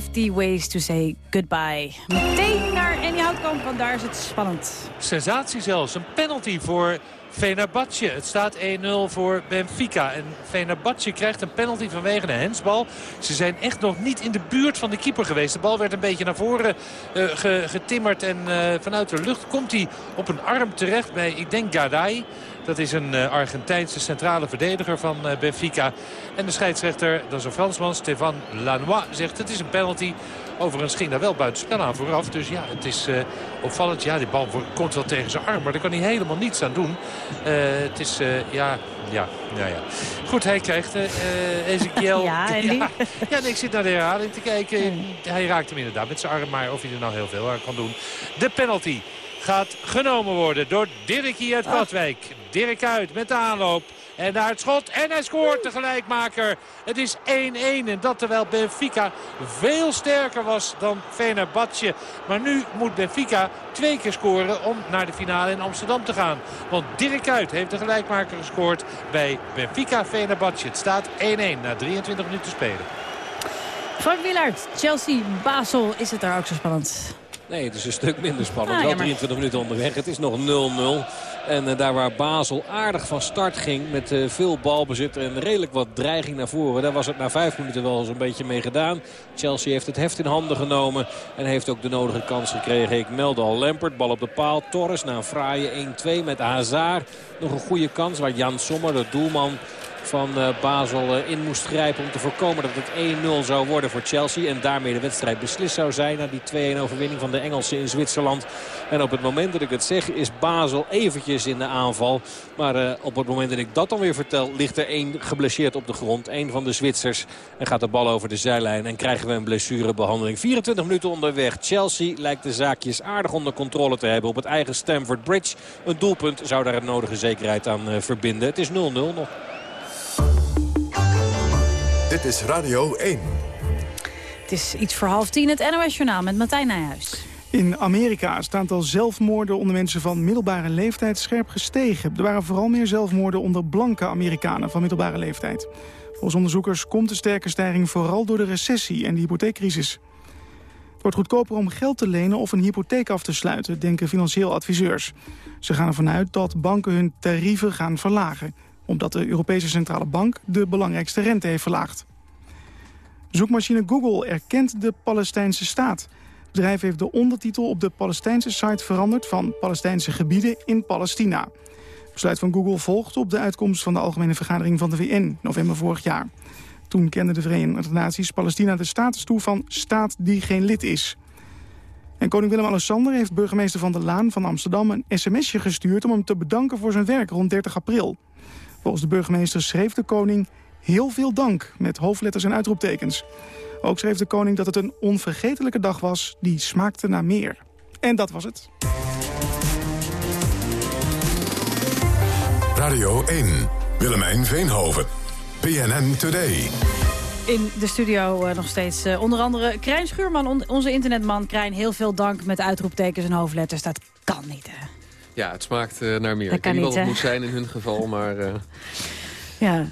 50 Ways to Say Goodbye. Meteen naar Annie Houtkamp, want daar is het spannend. Sensatie zelfs. Een penalty voor Fenerbahce. Het staat 1-0 voor Benfica. En Fenerbahce krijgt een penalty vanwege een hensbal. Ze zijn echt nog niet in de buurt van de keeper geweest. De bal werd een beetje naar voren eh, ge- getimmerd. En eh, vanuit de lucht komt hij op een arm terecht bij, ik denk, Garay. Dat is een eh, Argentijnse centrale verdediger van eh, Benfica. En de scheidsrechter, dat is een Fransman, Stéphane Lanois, zegt het is een penalty. Overigens ging daar wel buitenspel aan vooraf. Dus ja, het is eh, opvallend. Ja, die bal komt wel tegen zijn arm. Maar daar kan hij helemaal niets aan doen. Het is, ja, ja, ja, ja. Goed, hij krijgt Ezekiel. Ja, en die? ja, ja, nee, ik zit naar de herhaling te kijken. Hij raakt hem inderdaad met zijn arm. Maar of hij er nou heel veel aan kan doen. De penalty gaat genomen worden door Dirkie uit Katwijk. Dirk uit met de aanloop. En daar het schot. En hij scoort de gelijkmaker. Het is 1-1. En dat terwijl Benfica veel sterker was dan Fenerbahce. Maar nu moet Benfica twee keer scoren om naar de finale in Amsterdam te gaan. Want Dirk uit heeft de gelijkmaker gescoord bij Benfica Fenerbahce. Het staat 1-1 na 23 minuten spelen. Frank Wielaert, Chelsea, Basel. Is het daar ook zo spannend? Nee, het is een stuk minder spannend. Ah, Wel jammer. 23 minuten onderweg. Het is nog 0-0. En eh, daar waar Basel aardig van start ging met eh, veel balbezit en redelijk wat dreiging naar voren. Daar was het na vijf minuten wel zo'n beetje mee gedaan. Chelsea heeft het heft in handen genomen en heeft ook de nodige kans gekregen. Ik meldde al Lampert, bal op de paal. Torres na een fraaie 1-2 met Hazard. Nog een goede kans waar Jan Sommer, de doelman van eh, Basel eh, in moest grijpen om te voorkomen dat het 1-0 zou worden voor Chelsea. En daarmee de wedstrijd beslist zou zijn na die 2-1 overwinning van de Engelsen in Zwitserland. En op het moment dat ik het zeg is Basel eventjes in de aanval. Maar eh, op het moment dat ik dat dan weer vertel ligt er één geblesseerd op de grond. Eén van de Zwitsers. En gaat de bal over de zijlijn en krijgen we een blessurebehandeling. 24 minuten onderweg. Chelsea lijkt de zaakjes aardig onder controle te hebben op het eigen Stamford Bridge. Een doelpunt zou daar een nodige zekerheid aan verbinden. Het is 0-0 nog. Dit is Radio 1. Het is iets voor half tien, het NOS-journaal met Martijn Nijhuis. In Amerika is het aantal zelfmoorden onder mensen van middelbare leeftijd scherp gestegen. Er waren vooral meer zelfmoorden onder blanke Amerikanen van middelbare leeftijd. Volgens onderzoekers komt de sterke stijging vooral door de recessie en de hypotheekcrisis. Het wordt goedkoper om geld te lenen of een hypotheek af te sluiten, denken financieel adviseurs. Ze gaan ervan uit dat banken hun tarieven gaan verlagen, omdat de Europese Centrale Bank de belangrijkste rente heeft verlaagd. Zoekmachine Google erkent de Palestijnse staat. Het bedrijf heeft de ondertitel op de Palestijnse site veranderd van Palestijnse gebieden in Palestina. Het besluit van Google volgt op de uitkomst van de Algemene Vergadering van de VN november vorig jaar. Toen kenden de Verenigde Naties Palestina de status toe van staat die geen lid is. En koning Willem-Alexander heeft burgemeester Van der Laan van Amsterdam een sms'je gestuurd om hem te bedanken voor zijn werk rond 30 april. Volgens de burgemeester schreef de koning heel veel dank met hoofdletters en uitroeptekens. Ook schreef de koning dat het een onvergetelijke dag was die smaakte naar meer. En dat was het. Radio 1, Willemijn Veenhoven, PNN Today. In de studio uh, nog steeds uh, onder andere Krijn Schuurman, on onze internetman. Krijn, heel veel dank met uitroeptekens en hoofdletters. Dat kan niet, hè? Ja, het smaakt uh, naar meer. Dat Ik weet niet wat het moet zijn in hun geval, maar... Ja,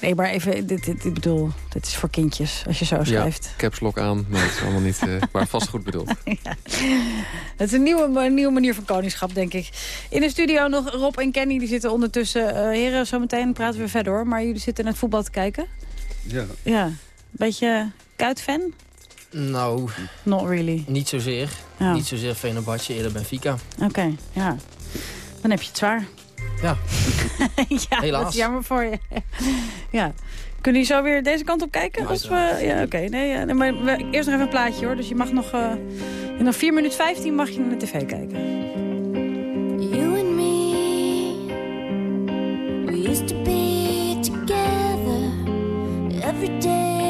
nee, maar even, dit, dit, ik bedoel, dit is voor kindjes, als je zo schrijft. Ja, caps lock aan, maar het is allemaal niet... maar vast goed bedoeld. ja. Het is een nieuwe, een nieuwe manier van koningschap, denk ik. In de studio nog Rob en Kenny, die zitten ondertussen... Uh, heren, zometeen praten we verder, hoor. Maar jullie zitten naar het voetbal te kijken. Ja. Ja, beetje kuitfan? Nou, Not really. niet zozeer. Ja. Niet zozeer Fenerbahce, eerder Benfica. Oké, ja. Dan heb je het zwaar. Ja, ja Helaas. dat is jammer voor je. ja. Kunnen jullie zo weer deze kant op kijken? Als we, ja, oké. Nee, ja, nee, maar we- eerst nog even een plaatje hoor. Dus je mag nog... eh in nog 4 minuten 15 mag je naar de tv kijken. You and me, we used to be together every day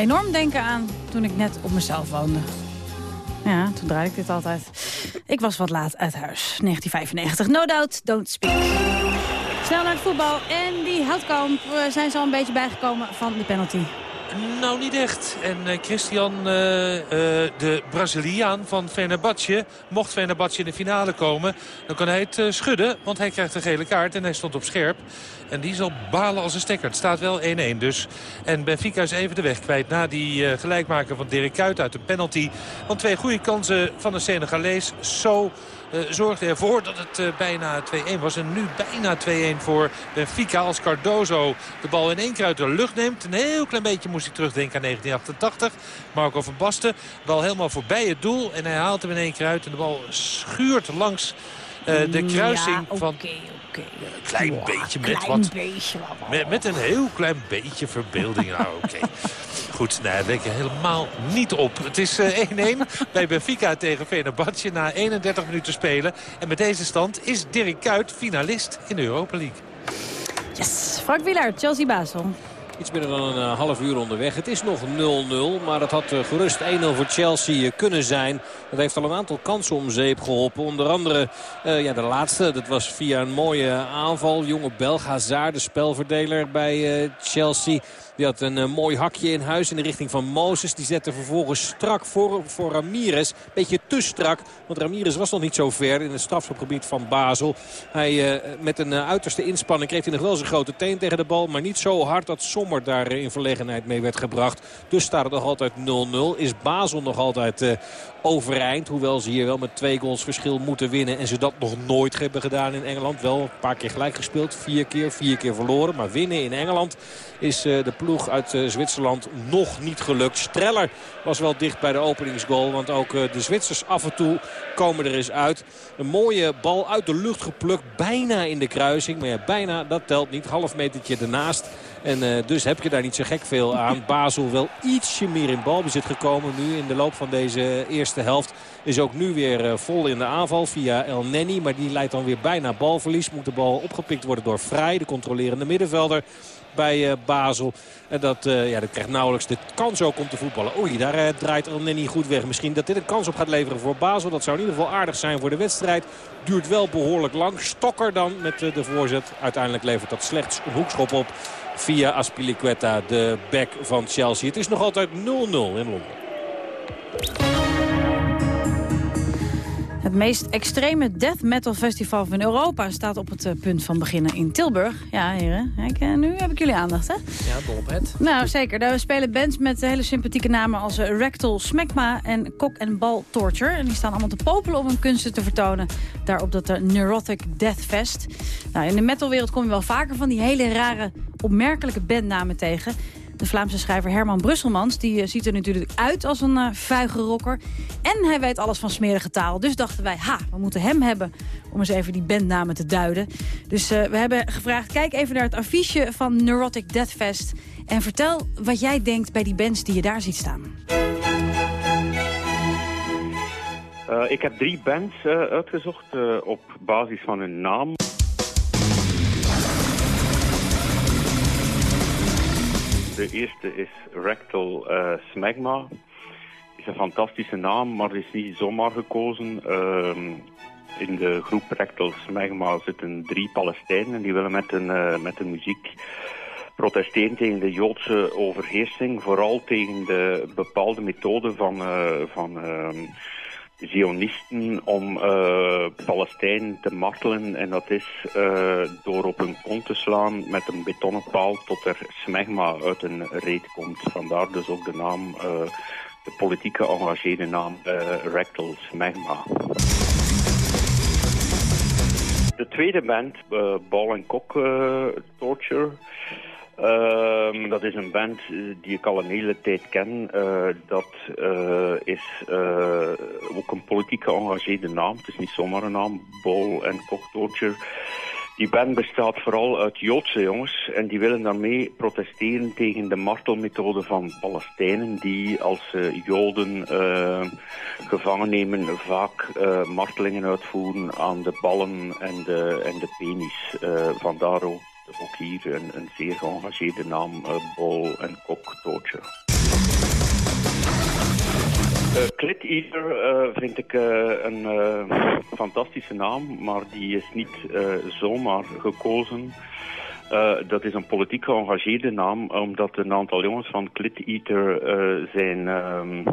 enorm denken aan toen ik net op mezelf woonde. Ja, toen draaide ik dit altijd. Ik was wat laat uit huis. 1995. No doubt, don't speak. Snel naar het voetbal. En die Houtkamp zijn al een beetje bijgekomen van de penalty. Nou, niet echt. En uh, Christian, uh, uh, de Braziliaan van Fenerbahce... mocht Fenerbahce in de finale komen, dan kan hij het schudden. Want hij krijgt een gele kaart en hij stond op scherp. En die zal balen als een stekker. Het staat wel 1-1 dus. En Benfica is even de weg kwijt na die gelijkmaker van Dirk Kuyt uit de penalty. Want twee goede kansen van de Senegalees. Zo zorgde ervoor dat het uh, bijna 2-1 was. En nu bijna 2-1 voor Benfica als Cardozo de bal in één keer uit de lucht neemt. Een heel klein beetje moest hij terugdenken aan 1988. Marco van Basten, bal helemaal voorbij het doel. En hij haalt hem in één keer uit en de bal schuurt langs uh, de kruising ja, okay, van... Okay. Een klein wow, beetje met klein wat... Beetje met, met, een heel klein beetje verbeelding. nou, oké. Okay. Goed, nee, denk je helemaal niet op. Het is 1-1 uh, bij Benfica tegen Fenerbahce na 31 minuten spelen. En met deze stand is Dirk Kuyt finalist in de Europa League. Yes, Frank Wielaert, Chelsea Basel. Iets minder dan een uh, half uur onderweg. Het is nog 0-0, maar het had uh, gerust 1-0 voor Chelsea uh, kunnen zijn. Dat heeft al een aantal kansen om zeep geholpen. Onder andere ja, de laatste, dat was via een mooie aanval. Jonge Belg Hazard, de spelverdeler bij Chelsea. Die had een uh, mooi hakje in huis in de richting van Mozes. Die zette vervolgens strak voor, voor Ramirez. Beetje te strak, want Ramirez was nog niet zo ver in het strafschopgebied van Basel. Hij uh, met een uh, uiterste inspanning kreeg hij nog wel zijn grote teen tegen de bal. Maar niet zo hard dat Sommer daar in verlegenheid mee werd gebracht. Dus staat het nog altijd 0-0. Is Basel nog altijd overeind. Hoewel ze hier wel met twee goals verschil moeten winnen. En ze dat nog nooit hebben gedaan in Engeland. Wel een paar keer gelijk gespeeld. Vier keer, vier keer verloren. Maar winnen in Engeland is de ploeg uit Zwitserland nog niet gelukt. Streller was wel dicht bij de openingsgoal. Want ook de Zwitsers af en toe komen er eens uit. Een mooie bal uit de lucht geplukt. Bijna in de kruising. Maar ja, bijna, dat telt niet. Half metertje ernaast. En uh, dus heb je daar niet zo gek veel aan. Basel wel ietsje meer in balbezit gekomen nu in de loop van deze eerste helft. Is ook nu weer uh, vol in de aanval via El Nenni. Maar die leidt dan weer bijna balverlies. Moet de bal opgepikt worden door Vrij, de controlerende middenvelder bij uh, Basel. En dat, ja, dat krijgt nauwelijks de kans ook om te voetballen. Oei, daar draait El Nenni goed weg. Misschien dat dit een kans op gaat leveren voor Basel. Dat zou in ieder geval aardig zijn voor de wedstrijd. Duurt wel behoorlijk lang. Stokker dan met de voorzet. Uiteindelijk levert dat slechts een hoekschop op via Aspilicueta, de back van Chelsea. Het is nog altijd 0-0 in Londen. Het meest extreme death metal festival van Europa staat op het uh, punt van beginnen in Tilburg. Ja, heren. Kijk, uh, nu heb ik jullie aandacht, hè? Ja, dolpret. Nou, zeker. Daar spelen bands met hele sympathieke namen als uh, Rectal Smegma en Kok en Bal Torture. En die staan allemaal te popelen om hun kunsten te vertonen. Daar op dat Neurotic Death Fest. Nou, in de metalwereld kom je wel vaker van die hele rare, opmerkelijke bandnamen tegen. De Vlaamse schrijver Herman Brusselmans die, uh, ziet er natuurlijk uit als een uh, vuige rocker. En hij weet alles van smerige taal. Dus dachten wij, ha, we moeten hem hebben om eens even die bandnamen te duiden. Dus uh, we hebben gevraagd, kijk even naar het affiche van Neurotic Death Fest... en vertel wat jij denkt bij die bands die je daar ziet staan. ik heb drie bands uitgezocht op basis van hun naam. De eerste is Rectal uh, Smegma. is een fantastische naam, maar is niet zomaar gekozen. Uh, in de groep Rectal Smegma zitten drie Palestijnen en die willen met hun, uh, met hun muziek protesteren tegen de Joodse overheersing. Vooral tegen de bepaalde methode van, uh, van ehm, Zionisten om uh, Palestijnen te martelen. En dat is uh, door op hun kont te slaan met een betonnen paal tot er smegma uit een reet komt. Vandaar dus ook de naam, uh, de politieke engageerde naam Rectal Smegma. De tweede band, Ball Kok Torture... Uh, dat is een band die ik al een hele tijd ken. Uh, dat uh, is ook een politiek geëngageerde naam. Het is niet zomaar een naam, Bol en Torture. Die band bestaat vooral uit Joodse jongens en die willen daarmee protesteren tegen de martelmethode van Palestijnen die als uh, Joden gevangen nemen vaak martelingen uitvoeren aan de ballen en de, en de penis. vandaar ook ook hier een, een zeer geëngageerde naam, uh, Bol en Kok Torture. Uh, Clit Eater uh, vind ik een fantastische naam, maar die is niet zomaar gekozen. dat is een politiek geëngageerde naam, omdat een aantal jongens van Clit Eater zijn um,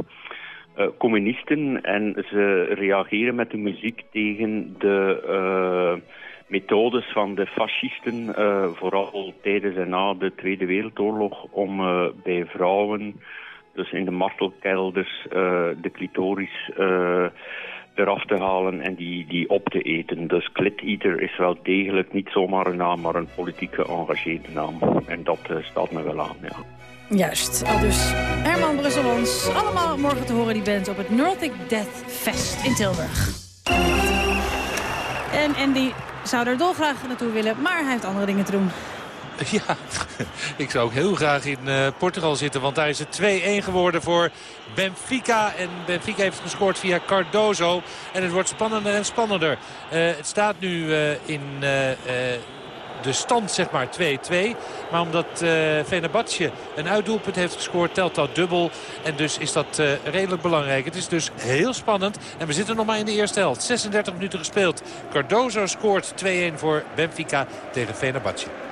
communisten en ze reageren met de muziek tegen de methodes van de fascisten, vooral tijdens en na de Tweede Wereldoorlog, om bij vrouwen dus in de martelkelders uh, de clitoris eraf te halen en die, die op te eten. Dus Clit-eater is wel degelijk niet zomaar een naam, maar een politiek geëngageerde naam. En dat staat me wel aan, ja. Juist, al dus Herman Brusselons. Allemaal morgen te horen die band op het Nordic Death Fest in Tilburg. En Andy zou er dolgraag naartoe willen, maar hij heeft andere dingen te doen. Ja, ik zou ook heel graag in uh, Portugal zitten. Want daar is het 2-1 geworden voor Benfica. En Benfica heeft gescoord via Cardozo. En het wordt spannender en spannender. Uh, het staat nu uh, in de stand zeg maar 2-2. Maar omdat uh, Venabatje een uitdoelpunt heeft gescoord, telt dat dubbel. En dus is dat uh, redelijk belangrijk. Het is dus heel spannend. En we zitten nog maar in de eerste helft. 36 minuten gespeeld. Cardozo scoort 2-1 voor Benfica tegen Venabatje.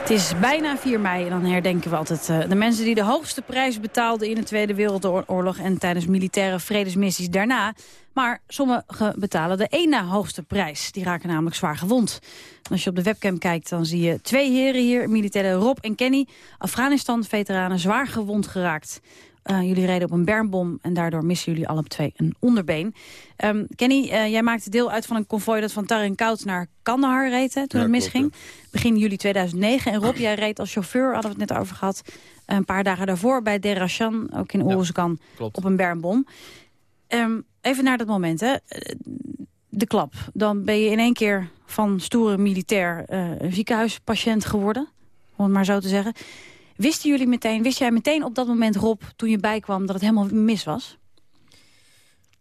Het is bijna 4 mei en dan herdenken we altijd uh, de mensen die de hoogste prijs betaalden in de Tweede Wereldoorlog en tijdens militaire vredesmissies daarna. Maar sommigen betalen de één na hoogste prijs. Die raken namelijk zwaar gewond. Als je op de webcam kijkt, dan zie je twee heren hier, militairen Rob en Kenny, Afghanistan-veteranen, zwaar gewond geraakt. Uh, jullie reden op een bermbom en daardoor missen jullie alle twee een onderbeen. Um, Kenny, uh, jij maakte deel uit van een konvooi dat van Tarin Koud naar Kandahar reed hè, toen ja, het misging. Begin juli 2009. En Rob, jij reed als chauffeur, hadden we het net over gehad... een paar dagen daarvoor bij Derashan, ook in Oeruzkan, ja, op een bermbom. Um, even naar dat moment, hè. De klap. Dan ben je in één keer van stoere militair uh, ziekenhuispatiënt geworden. Om het maar zo te zeggen. Wisten jullie meteen, wist jij meteen op dat moment, Rob, toen je bijkwam, dat het helemaal mis was?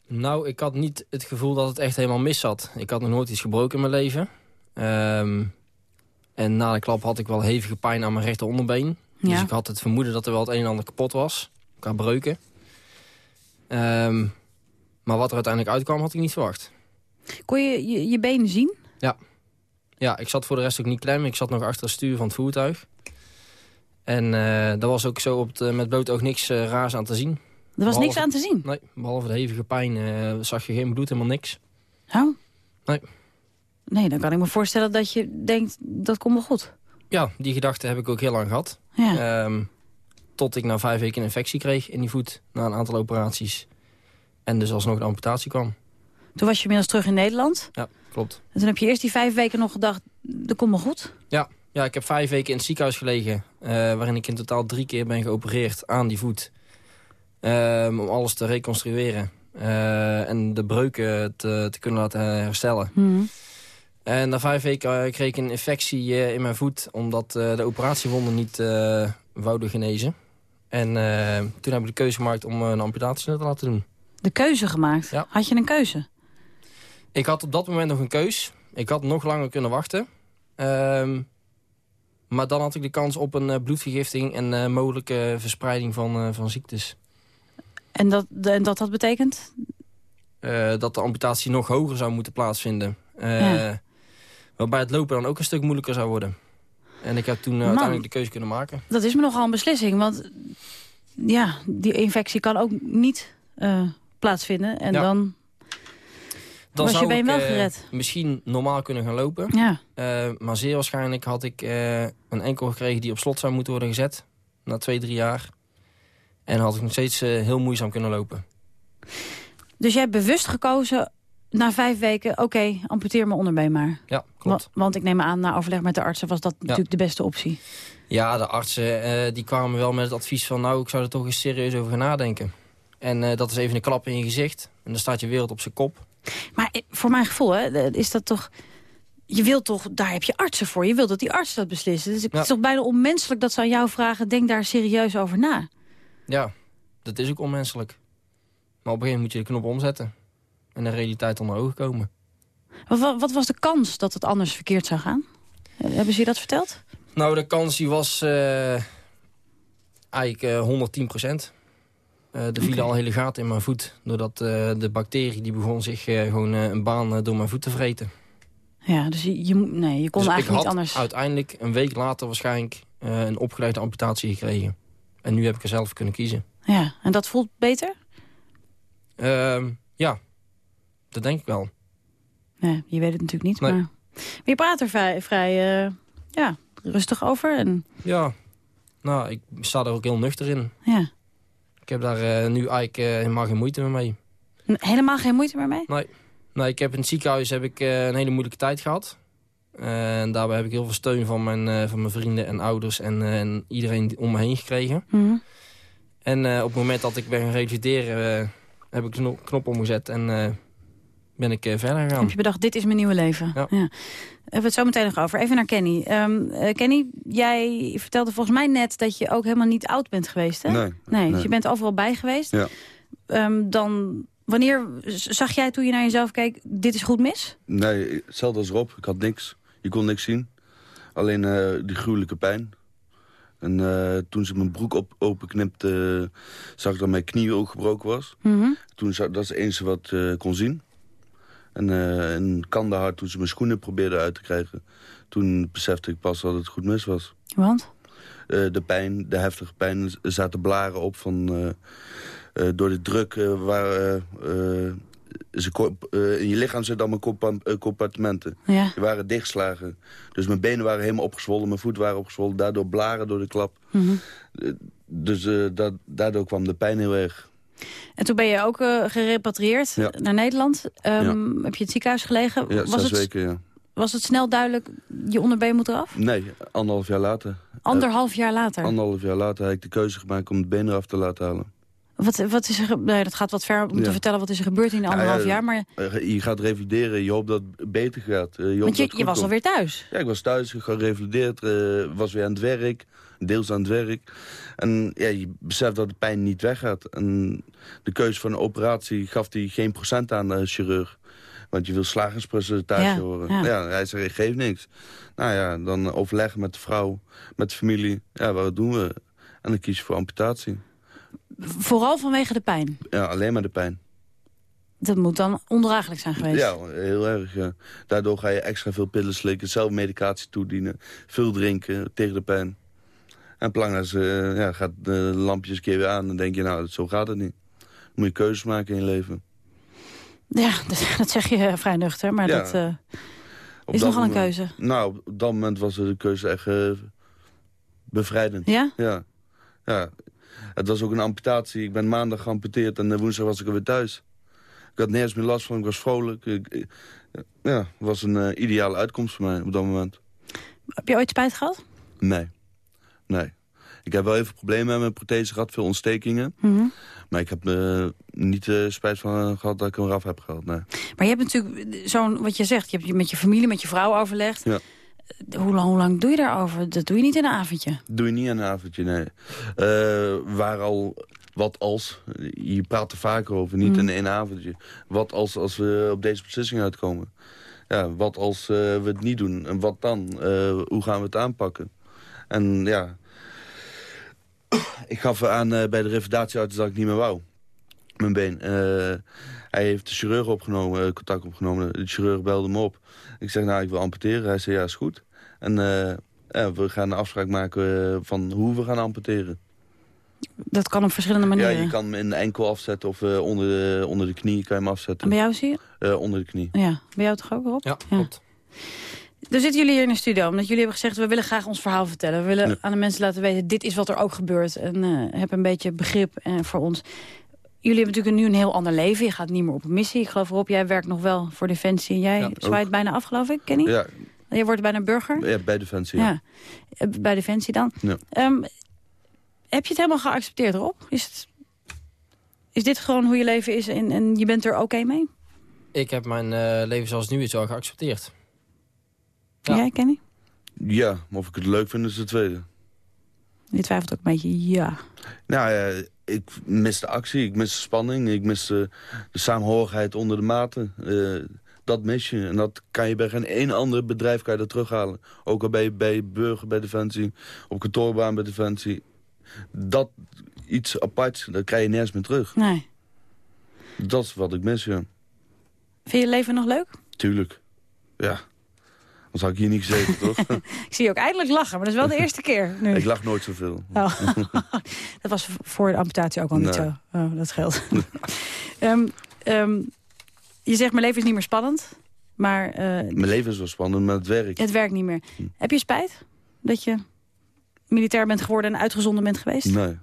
Nou, ik had niet het gevoel dat het echt helemaal mis zat. Ik had nog nooit iets gebroken in mijn leven. Um, en na de klap had ik wel hevige pijn aan mijn rechter onderbeen. Dus ik had het vermoeden dat er wel het een en ander kapot was. Qua breuken. Um, maar wat er uiteindelijk uitkwam, had ik niet verwacht. Kon je je, je benen zien? Ja. Ja, ik zat voor de rest ook niet klem. Ik zat nog achter het stuur van het voertuig. En uh, daar was ook zo op het, met bloot oog niks uh, raars aan te zien. Er was behalve, niks aan te zien? Nee, behalve de hevige pijn uh, zag je geen bloed, helemaal niks. Oh? Nee. Nee, dan kan ik me voorstellen dat je denkt, dat komt wel goed. Ja, die gedachte heb ik ook heel lang gehad. Ja. Um, tot ik na vijf weken een infectie kreeg in die voet, na een aantal operaties. En dus alsnog de amputatie kwam. Toen was je inmiddels terug in Nederland? Ja, klopt. En toen heb je eerst die vijf weken nog gedacht, dat komt wel goed? Ja, ja, ik heb vijf weken in het ziekenhuis gelegen... Uh, waarin ik in totaal drie keer ben geopereerd aan die voet. Uh, om alles te reconstrueren. Uh, en de breuken te, te kunnen laten herstellen. Mm. En na vijf weken kreeg ik een infectie in mijn voet... omdat de operatiewonden niet wouden genezen. En toen heb ik de keuze gemaakt om een amputatie te laten doen. De keuze gemaakt? Ja. Had je een keuze? Ik had op dat moment nog een keus. Ik had nog langer kunnen wachten. Um, maar dan had ik de kans op een uh, bloedvergifting en uh, mogelijke verspreiding van, uh, van ziektes. En dat, en dat had betekend? dat de amputatie nog hoger zou moeten plaatsvinden. Ja. Waarbij het lopen dan ook een stuk moeilijker zou worden. En ik heb toen Man, uiteindelijk de keuze kunnen maken. Dat is me nogal een beslissing, want ja, die infectie kan ook niet plaatsvinden. En ja. dan dan was zou je been wel uh, gered? misschien normaal kunnen gaan lopen. Ja. Uh, maar zeer waarschijnlijk had ik uh, een enkel gekregen die op slot zou moeten worden gezet. Na twee, drie jaar. En had ik nog steeds heel moeizaam kunnen lopen. Dus jij hebt bewust gekozen na vijf weken... oké, okay, amputeer mijn onderbeen maar. Ja, klopt. Want, want, ik neem aan, na overleg met de artsen was dat ja. natuurlijk de beste optie. Ja, de artsen die kwamen wel met het advies van... nou, ik zou er toch eens serieus over gaan nadenken. En dat is even een klap in je gezicht. En dan staat je wereld op zijn kop. Maar voor mijn gevoel hè, is dat toch... Je wilt toch, daar heb je artsen voor. Je wilt dat die artsen dat beslissen. Dus het Ja. is toch bijna onmenselijk dat ze aan jou vragen... denk daar serieus over na. Ja, dat is ook onmenselijk. Maar op een gegeven moment moet je de knop omzetten. En de realiteit onder ogen komen. Wat, wat, was de kans dat het anders verkeerd zou gaan? Eh, Hebben ze je dat verteld? Nou, de kans die was eh, eigenlijk eh 110 procent. Uh, er vielen al hele gaten in mijn voet. Doordat uh, de bacterie die begon zich uh, gewoon een baan door mijn voet te vreten. Ja, dus je, je, nee, je kon dus eigenlijk niet anders... uiteindelijk een week later waarschijnlijk een opgeleide amputatie gekregen. En nu heb ik er zelf kunnen kiezen. Ja, en dat voelt beter? Ehm, ja, dat denk ik wel. Nee, je weet het natuurlijk niet, nee. maar... je praat er vrij, vrij ja, rustig over. En... Ja, nou, ik sta er ook heel nuchter in. Ja. Ik heb daar uh, nu eigenlijk uh, helemaal geen moeite meer mee. Helemaal geen moeite meer mee? Nee. nee ik heb in het ziekenhuis heb ik, uh, een hele moeilijke tijd gehad. en daarbij heb ik heel veel steun van mijn, van mijn vrienden en ouders en, en iedereen om me heen gekregen. Mm -hmm. En op het moment dat ik ben gaan revalideren heb ik de knop omgezet en ben ik verder gegaan. Heb je bedacht, dit is mijn nieuwe leven? Ja. ja. Hebben we het zo meteen nog over. Even naar Kenny. Um, uh, Kenny, jij vertelde volgens mij net dat je ook helemaal niet oud bent geweest, hè? Nee. nee, nee. je bent overal bij geweest. Ja. Um, dan, wanneer zag jij toen je naar jezelf keek, dit is goed mis? Nee, hetzelfde als Rob. Ik had niks. Je kon niks zien. Alleen uh, die gruwelijke pijn. En uh, toen ze mijn broek op, openknipte, zag ik dat mijn knie ook gebroken was. Mm -hmm. Toen zag, dat is het enige wat ik kon zien. En uh, in Kandahar, toen ze mijn schoenen probeerden uit te krijgen... toen besefte ik pas dat het goed mis was. Want? Uh, de pijn, de heftige pijn, er zaten blaren op van... Uh, door de druk waar... Ze, in je lichaam zitten allemaal compartimenten. Ja. Die waren dichtslagen. Dus mijn benen waren helemaal opgezwollen, mijn voeten waren opgezwollen. Daardoor blaren door de klap. Mm -hmm. Dus daardoor kwam de pijn heel erg. En toen ben je ook uh, gerepatrieerd ja. naar Nederland. Um, ja. Heb je in het ziekenhuis gelegen? Ja, was het, weken, ja. Was het snel duidelijk, je onderbeen moet eraf? Nee, anderhalf jaar later. Anderhalf jaar later? Anderhalf jaar later heb ik de keuze gemaakt om het been eraf te laten halen. Wat, wat is er, nee, dat gaat wat ver om ja. te vertellen wat is er gebeurd in de anderhalf jaar. Maar... Je gaat revalideren, je hoopt dat het beter gaat. Je Want je, je was alweer thuis? Ja, ik was thuis, ik gerevalideerd, was weer aan het werk, deels aan het werk. En ja, je beseft dat de pijn niet weggaat. En de keuze van een operatie gaf hij geen procent aan de chirurg. Want je wil slagerspercentage ja, horen. Ja. ja. hij zei, geef niks. Nou ja, dan overleggen met de vrouw, met de familie. Ja, wat doen we? En dan kies je voor amputatie. Vooral vanwege de pijn? Ja, alleen maar de pijn. Dat moet dan ondraaglijk zijn geweest? Ja, heel erg. Ja. Daardoor ga je extra veel pillen slikken, zelf medicatie toedienen. Veel drinken tegen de pijn. En belangrijk uh, ja, gaat de lampjes een keer weer aan. Dan denk je, nou, zo gaat het niet. Dan moet je keuzes maken in je leven. Ja, dat zeg je vrij nuchter, maar ja. dat uh, is nogal een keuze. Nou, op dat moment was de keuze echt uh, bevrijdend. Ja? Ja. ja. Het was ook een amputatie. Ik ben maandag geamputeerd en woensdag was ik er weer thuis. Ik had nergens meer last van, ik was vrolijk. Ik, ja, het was een uh, ideale uitkomst voor mij op dat moment. Heb je ooit spijt gehad? Nee. Nee. Ik heb wel even problemen met mijn prothese gehad, veel ontstekingen. Mm -hmm. Maar ik heb er uh, niet uh, spijt van gehad dat ik hem eraf heb gehaald, nee. Maar je hebt natuurlijk zo'n, wat je zegt, je hebt met je familie, met je vrouw overlegd. Ja. Hoe lang, hoe lang doe je daarover? Dat doe je niet in een avondje? doe je niet in een avondje, nee. Uh, waar al wat als, je praat er vaker over, niet mm. in één avondje. Wat als, als we op deze beslissing uitkomen? Ja, wat als we het niet doen? En wat dan? Hoe gaan we het aanpakken? En ja, ik gaf aan uh, bij de revalidatiearts dat ik niet meer wou. Mijn been. hij heeft de chirurg opgenomen, contact opgenomen. De chirurg belde me op. Ik zeg, nou, ik wil amputeren. Hij zei, ja, is goed. En ja, we gaan een afspraak maken van hoe we gaan amputeren. Dat kan op verschillende manieren? Ja, je kan hem in de enkel afzetten of uh, onder, de, onder de knie kan je hem afzetten. En bij jou zie je? Uh, onder de knie. Ja, bij jou toch ook, Rob? Ja, klopt. Er zitten jullie hier in de studio, omdat jullie hebben gezegd... we willen graag ons verhaal vertellen. We willen ja. aan de mensen laten weten, dit is wat er ook gebeurt. En uh, heb een beetje begrip uh, voor ons. Jullie hebben natuurlijk nu een heel ander leven. Je gaat niet meer op een missie. Ik geloof, Rob, jij werkt nog wel voor Defensie. En jij ja, zwaait bijna af, geloof ik, Kenny? Ja. Je wordt bijna burger? Ja, bij Defensie, ja. ja. Bij Defensie dan. Ja. Um, heb je het helemaal geaccepteerd, Rob? Is, het, is dit gewoon hoe je leven is en, en je bent er oké okay mee? Ik heb mijn uh, leven zoals het nu is wel geaccepteerd. Ja. Jij, Kenny? Ja, maar of ik het leuk vind is het tweede. Je twijfelt ook een beetje, ja. Nou ja, ik mis de actie, ik mis de spanning, ik mis uh, de saamhorigheid onder de maten. Uh, dat mis je. En dat kan je bij geen één ander bedrijf kan je dat terughalen. Ook al bij, bij burger bij Defensie, op kantoorbaan bij Defensie. Dat, iets aparts, dat krijg je nergens meer terug. Nee. Dat is wat ik mis, ja. Vind je je leven nog leuk? Tuurlijk. Ja. Dan had ik hier niet gezeten, toch? ik zie je ook eindelijk lachen, maar dat is wel de eerste keer nu. Ik lach nooit zoveel. Oh. dat was voor de amputatie ook al niet zo. Oh, dat scheelt. um, um, je zegt, mijn leven is niet meer spannend. Maar, uh, mijn leven is wel spannend, maar het werkt. Het werkt niet meer. Hm. Heb je spijt dat je militair bent geworden en uitgezonden bent geweest? Nee.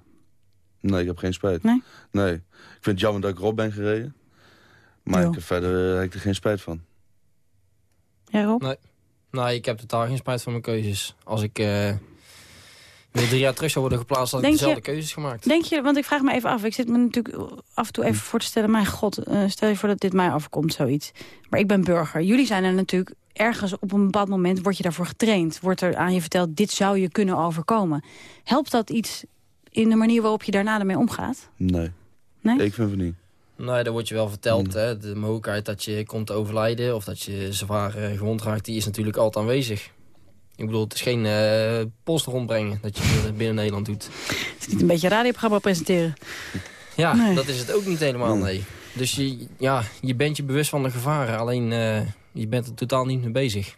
Nee, ik heb geen spijt. Nee? Nee. Ik vind het jammer dat ik erop ben gereden. Maar ik heb verder uh, heb ik er geen spijt van. Ja, Rob? Nee. Nee, ik heb totaal geen spijt van mijn keuzes. Als ik uh, weer drie jaar terug zou worden geplaatst, had ik dezelfde keuzes gemaakt. Denk je, want ik vraag me even af. Ik zit me natuurlijk af en toe even voor te stellen. Mijn god, uh, stel je voor dat dit mij overkomt, zoiets. Maar ik ben burger. Jullie zijn er natuurlijk ergens op een bepaald moment... word je daarvoor getraind. Wordt er aan je verteld, dit zou je kunnen overkomen. Helpt dat iets in de manier waarop je daarna ermee omgaat? Nee. Nee? Ik vind het niet. Nee, dat wordt je wel verteld. Hè? De mogelijkheid dat je komt te overlijden of dat je zwaar uh, gewond raakt, die is natuurlijk altijd aanwezig. Ik bedoel, het is geen uh, post rondbrengen dat je binnen Nederland doet. Het is niet een beetje radioprogramma presenteren. Ja, nee. dat is het ook niet helemaal, nee. Dus je, ja, je bent je bewust van de gevaren, alleen uh, je bent er totaal niet mee bezig.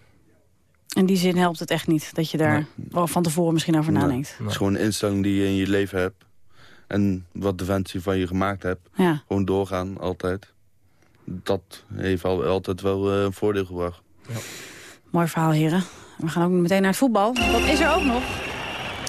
In die zin helpt het echt niet dat je daar nee. van tevoren misschien over nadenkt. Het is gewoon een instelling die je in je leven hebt. En wat Defensie van je gemaakt hebt. Ja. Gewoon doorgaan, altijd. Dat heeft al, altijd wel uh, een voordeel gebracht. Ja. Mooi verhaal, heren. We gaan ook meteen naar het voetbal. Dat is er ook nog.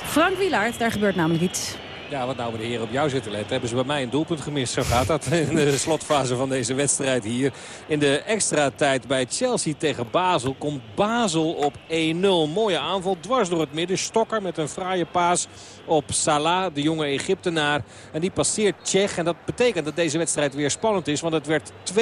Frank Wielaert, daar gebeurt namelijk iets. Ja, wat nou de heren op jou zitten letten. Hebben ze bij mij een doelpunt gemist. Zo gaat dat in de slotfase van deze wedstrijd hier. In de extra tijd bij Chelsea tegen Basel komt Basel op 1-0. Mooie aanval dwars door het midden. Stokker met een fraaie paas op Salah, de jonge Egyptenaar. En die passeert Tsjech. En dat betekent dat deze wedstrijd weer spannend is. Want het werd 2-1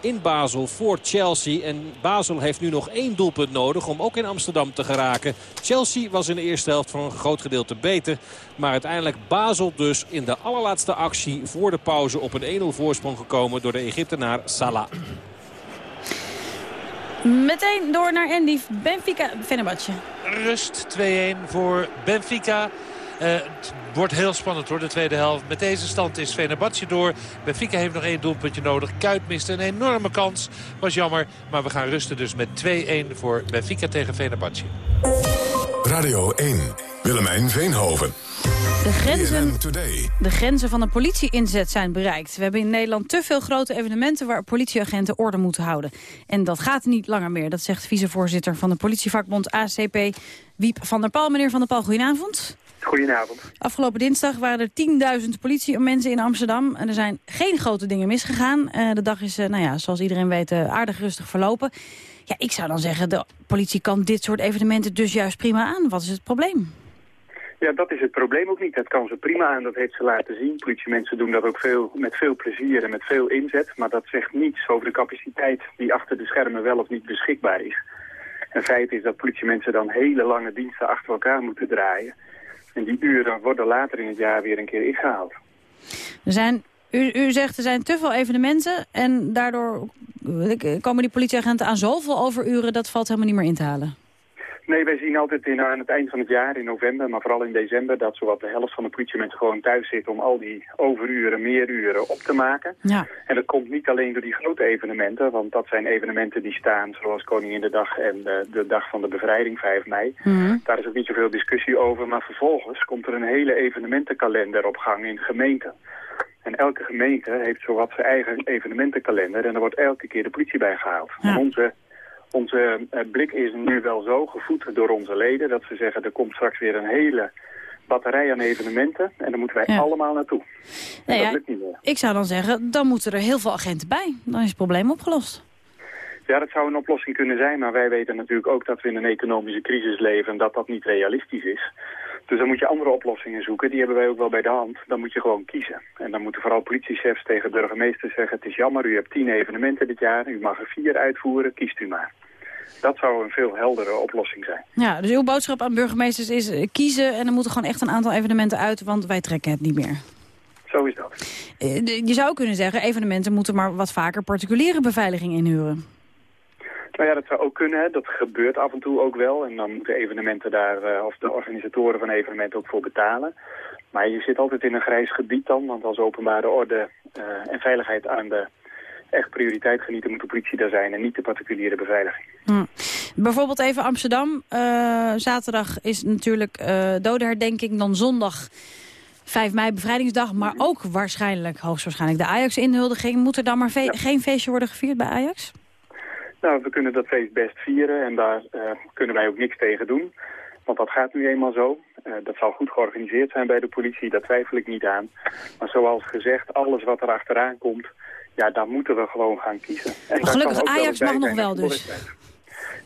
in Basel voor Chelsea. En Basel heeft nu nog één doelpunt nodig om ook in Amsterdam te geraken. Chelsea was in de eerste helft voor een groot gedeelte beter. Maar uiteindelijk Basel dus in de allerlaatste actie voor de pauze op een 1-0 voorsprong gekomen door de Egyptenaar Salah. Meteen door naar Andy Benfica Fenerbahce. Rust 2-1 voor Benfica. Uh, het wordt heel spannend hoor, de tweede helft. Met deze stand is Fenerbahce door. Benfica heeft nog één doelpuntje nodig. Kuit miste een enorme kans. Was jammer, maar we gaan rusten dus met 2-1 voor Benfica tegen Fenerbahce. Radio 1, Willemijn Veenhoven. De grenzen, de grenzen van de politie-inzet zijn bereikt. We hebben in Nederland te veel grote evenementen... waar politieagenten orde moeten houden. En dat gaat niet langer meer. Dat zegt vicevoorzitter van de politievakbond ACP, Wiep van der Pal. Meneer van der Pal, goedenavond. Goedenavond. Afgelopen dinsdag waren er 10.000 politiemensen in Amsterdam. En er zijn geen grote dingen misgegaan. Uh, de dag is, uh, nou ja, zoals iedereen weet, uh, aardig rustig verlopen. Ja, ik zou dan zeggen, de politie kan dit soort evenementen dus juist prima aan. Wat is het probleem? Ja, dat is het probleem ook niet. Dat kan ze prima aan, dat heeft ze laten zien. Politiemensen doen dat ook veel, met veel plezier en met veel inzet. Maar dat zegt niets over de capaciteit die achter de schermen wel of niet beschikbaar is. En feit is dat politiemensen dan hele lange diensten achter elkaar moeten draaien. En die uren worden later in het jaar weer een keer ingehaald. Er zijn, u, u zegt er zijn te veel evenementen en daardoor komen die politieagenten aan zoveel overuren, dat valt helemaal niet meer in te halen. Nee, wij zien altijd in, aan het eind van het jaar, in november, maar vooral in december, dat zowat de helft van de politiemensen gewoon thuis zit om al die overuren, meeruren op te maken. Ja. En dat komt niet alleen door die grote evenementen, want dat zijn evenementen die staan zoals Koninginnedag en de, de dag van de bevrijding, 5 mei. Mm. Daar is ook niet zoveel discussie over, maar vervolgens komt er een hele evenementenkalender op gang in gemeenten. En elke gemeente heeft zowat zijn eigen evenementenkalender en er wordt elke keer de politie bij gehaald. Ja. En onze onze uh, blik is nu wel zo gevoed door onze leden... dat ze zeggen, er komt straks weer een hele batterij aan evenementen... en daar moeten wij Ja. allemaal naartoe. En Nou dat ja, lukt niet meer. ik zou dan zeggen, dan moeten er heel veel agenten bij. Dan is het probleem opgelost. Ja, dat zou een oplossing kunnen zijn, maar wij weten natuurlijk ook dat we in een economische crisis leven... en dat dat niet realistisch is. Dus dan moet je andere oplossingen zoeken. Die hebben wij ook wel bij de hand. Dan moet je gewoon kiezen. En dan moeten vooral politiechefs tegen burgemeesters zeggen... het is jammer, u hebt tien evenementen dit jaar. U mag er vier uitvoeren, kiest u maar. Dat zou een veel heldere oplossing zijn. Ja, dus uw boodschap aan burgemeesters is eh, kiezen... en er moeten gewoon echt een aantal evenementen uit, want wij trekken het niet meer. Zo is dat. Eh, Je zou kunnen zeggen, evenementen moeten maar wat vaker particuliere beveiliging inhuren. Nou ja, dat zou ook kunnen. Dat gebeurt af en toe ook wel. En dan moeten evenementen daar, uh, of de organisatoren van evenementen ook voor betalen. Maar je zit altijd in een grijs gebied dan. Want als openbare orde uh, en veiligheid aan de echt prioriteit genieten... moet de politie daar zijn en niet de particuliere beveiliging. Hm. Bijvoorbeeld even Amsterdam. Uh, zaterdag is natuurlijk uh, dodenherdenking. Dan zondag 5 mei bevrijdingsdag. Maar ook waarschijnlijk, hoogstwaarschijnlijk, de Ajax-inhuldiging. Moet er dan maar fe ja. geen feestje worden gevierd bij Ajax? Nou, we kunnen dat feest best vieren en daar uh, kunnen wij ook niks tegen doen. Want dat gaat nu eenmaal zo. Uh, dat zal goed georganiseerd zijn bij de politie, daar twijfel ik niet aan. Maar zoals gezegd, alles wat er achteraan komt, ja, daar moeten we gewoon gaan kiezen. En Gelukkig, Ajax mag nog wel dus.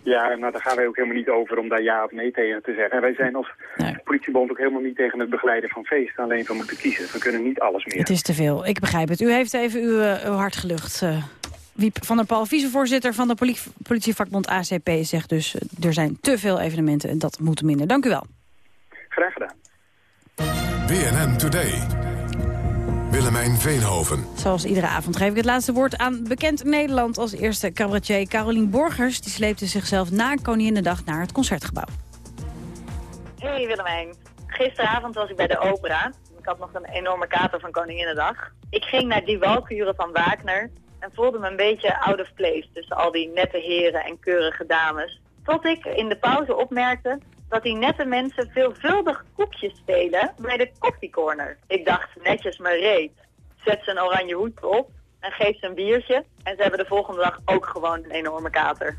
Ja, nou daar gaan wij ook helemaal niet over om daar ja of nee tegen te zeggen. En wij zijn als nee. politiebond ook helemaal niet tegen het begeleiden van feesten. Alleen we moeten kiezen. We kunnen niet alles meer. Het is te veel. Ik begrijp het. U heeft even uw, uh, uw hart gelucht. Uh, Wiep van der Pal, vicevoorzitter van de poli politievakbond ACP, zegt dus... Uh, er zijn te veel evenementen en dat moet minder. Dank u wel. Graag gedaan. BNN Today. Willemijn Veenhoven. Zoals iedere avond geef ik het laatste woord aan bekend Nederland als eerste cabaretier Carolien Borgers. Die sleepte zichzelf na Koninginnedag naar het Concertgebouw. Hey Willemijn. Gisteravond was ik bij de opera. Ik had nog een enorme kater van Koninginnedag. Ik ging naar die walkuren van Wagner en voelde me een beetje out of place tussen al die nette heren en keurige dames. Tot ik in de pauze opmerkte dat die nette mensen veelvuldig koekjes spelen bij de koffiecorner. Ik dacht, netjes maar reet. Zet ze een oranje hoed op en geef ze een biertje. En ze hebben de volgende dag ook gewoon een enorme kater.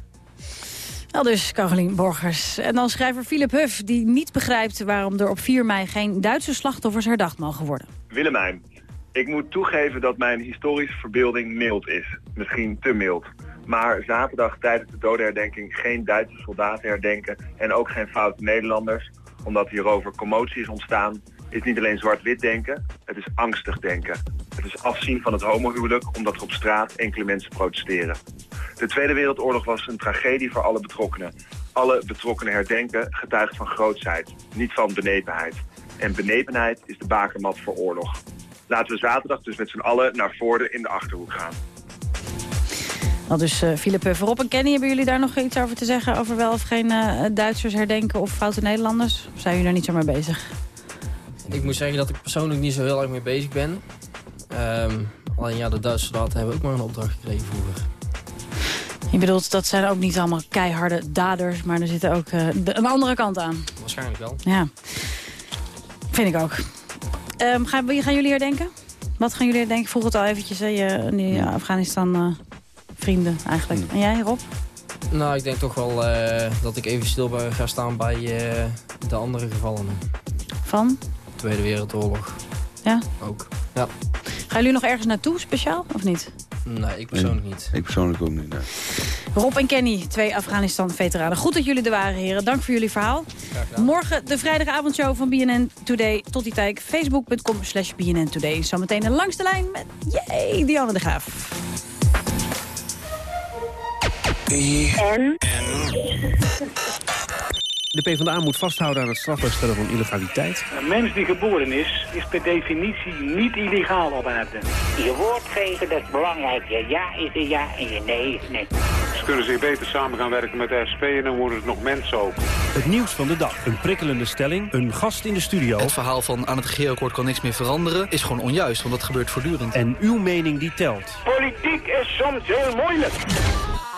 Al dus Carolien Borgers. En dan schrijver Philip Huff, die niet begrijpt waarom er op 4 mei geen Duitse slachtoffers herdacht mogen worden. Willemijn, ik moet toegeven dat mijn historische verbeelding mild is. Misschien te mild. Maar zaterdag tijdens de dodenherdenking geen Duitse soldaten herdenken en ook geen foute Nederlanders, omdat hierover commotie is ontstaan, is niet alleen zwart-wit denken, het is angstig denken. Het is afzien van het homohuwelijk omdat er op straat enkele mensen protesteren. De Tweede Wereldoorlog was een tragedie voor alle betrokkenen. Alle betrokkenen herdenken getuigt van grootsheid, niet van benepenheid. En benepenheid is de bakermat voor oorlog. Laten we zaterdag dus met z'n allen naar voren in de Achterhoek gaan. Al dus uh, Philip Rob en Kenny, hebben jullie daar nog iets over te zeggen? Over wel of geen uh, Duitsers herdenken of foute Nederlanders? Of zijn jullie daar niet zo mee bezig? Ik moet zeggen dat ik persoonlijk niet zo heel erg mee bezig ben. Um, alleen ja, de Duitse soldaten hebben ook maar een opdracht gekregen vroeger. Je bedoelt, dat zijn ook niet allemaal keiharde daders, maar er zit ook uh, de, een andere kant aan. Waarschijnlijk wel. Ja, vind ik ook. Um, gaan, gaan jullie herdenken? Wat gaan jullie herdenken? Ik vroeg het al eventjes, hè, je, die ja, Afghanistan uh, vrienden eigenlijk. En jij, Rob? Nou, ik denk toch wel uh, dat ik even stil ga staan bij uh, de andere gevallenen. Van? Tweede Wereldoorlog. Ja? Ook, ja. Gaan jullie nog ergens naartoe, speciaal, of niet? Nee, ik persoonlijk niet. Ik persoonlijk ook niet, nee. Rob en Kenny, twee Afghanistan-veteranen. Goed dat jullie er waren, heren. Dank voor jullie verhaal. Morgen de vrijdagavondshow van BNN Today. Tot die tijd, facebook.com slash BNN Today. Zometeen een langste lijn met, jee, Dianne de Graaf. En? De PvdA moet vasthouden aan het strafbaar stellen van illegaliteit. Een mens die geboren is, is per definitie niet illegaal op aarde. Je woord geven, dat is belangrijk. Je ja is een ja en je nee is nee. Ze kunnen zich beter samen gaan werken met de SP en dan worden het nog mensen ook. Het nieuws van de dag. Een prikkelende stelling. Een gast in de studio. Het verhaal van aan het regeerakkoord kan niks meer veranderen is gewoon onjuist, want dat gebeurt voortdurend. En uw mening die telt. Politiek is soms heel moeilijk.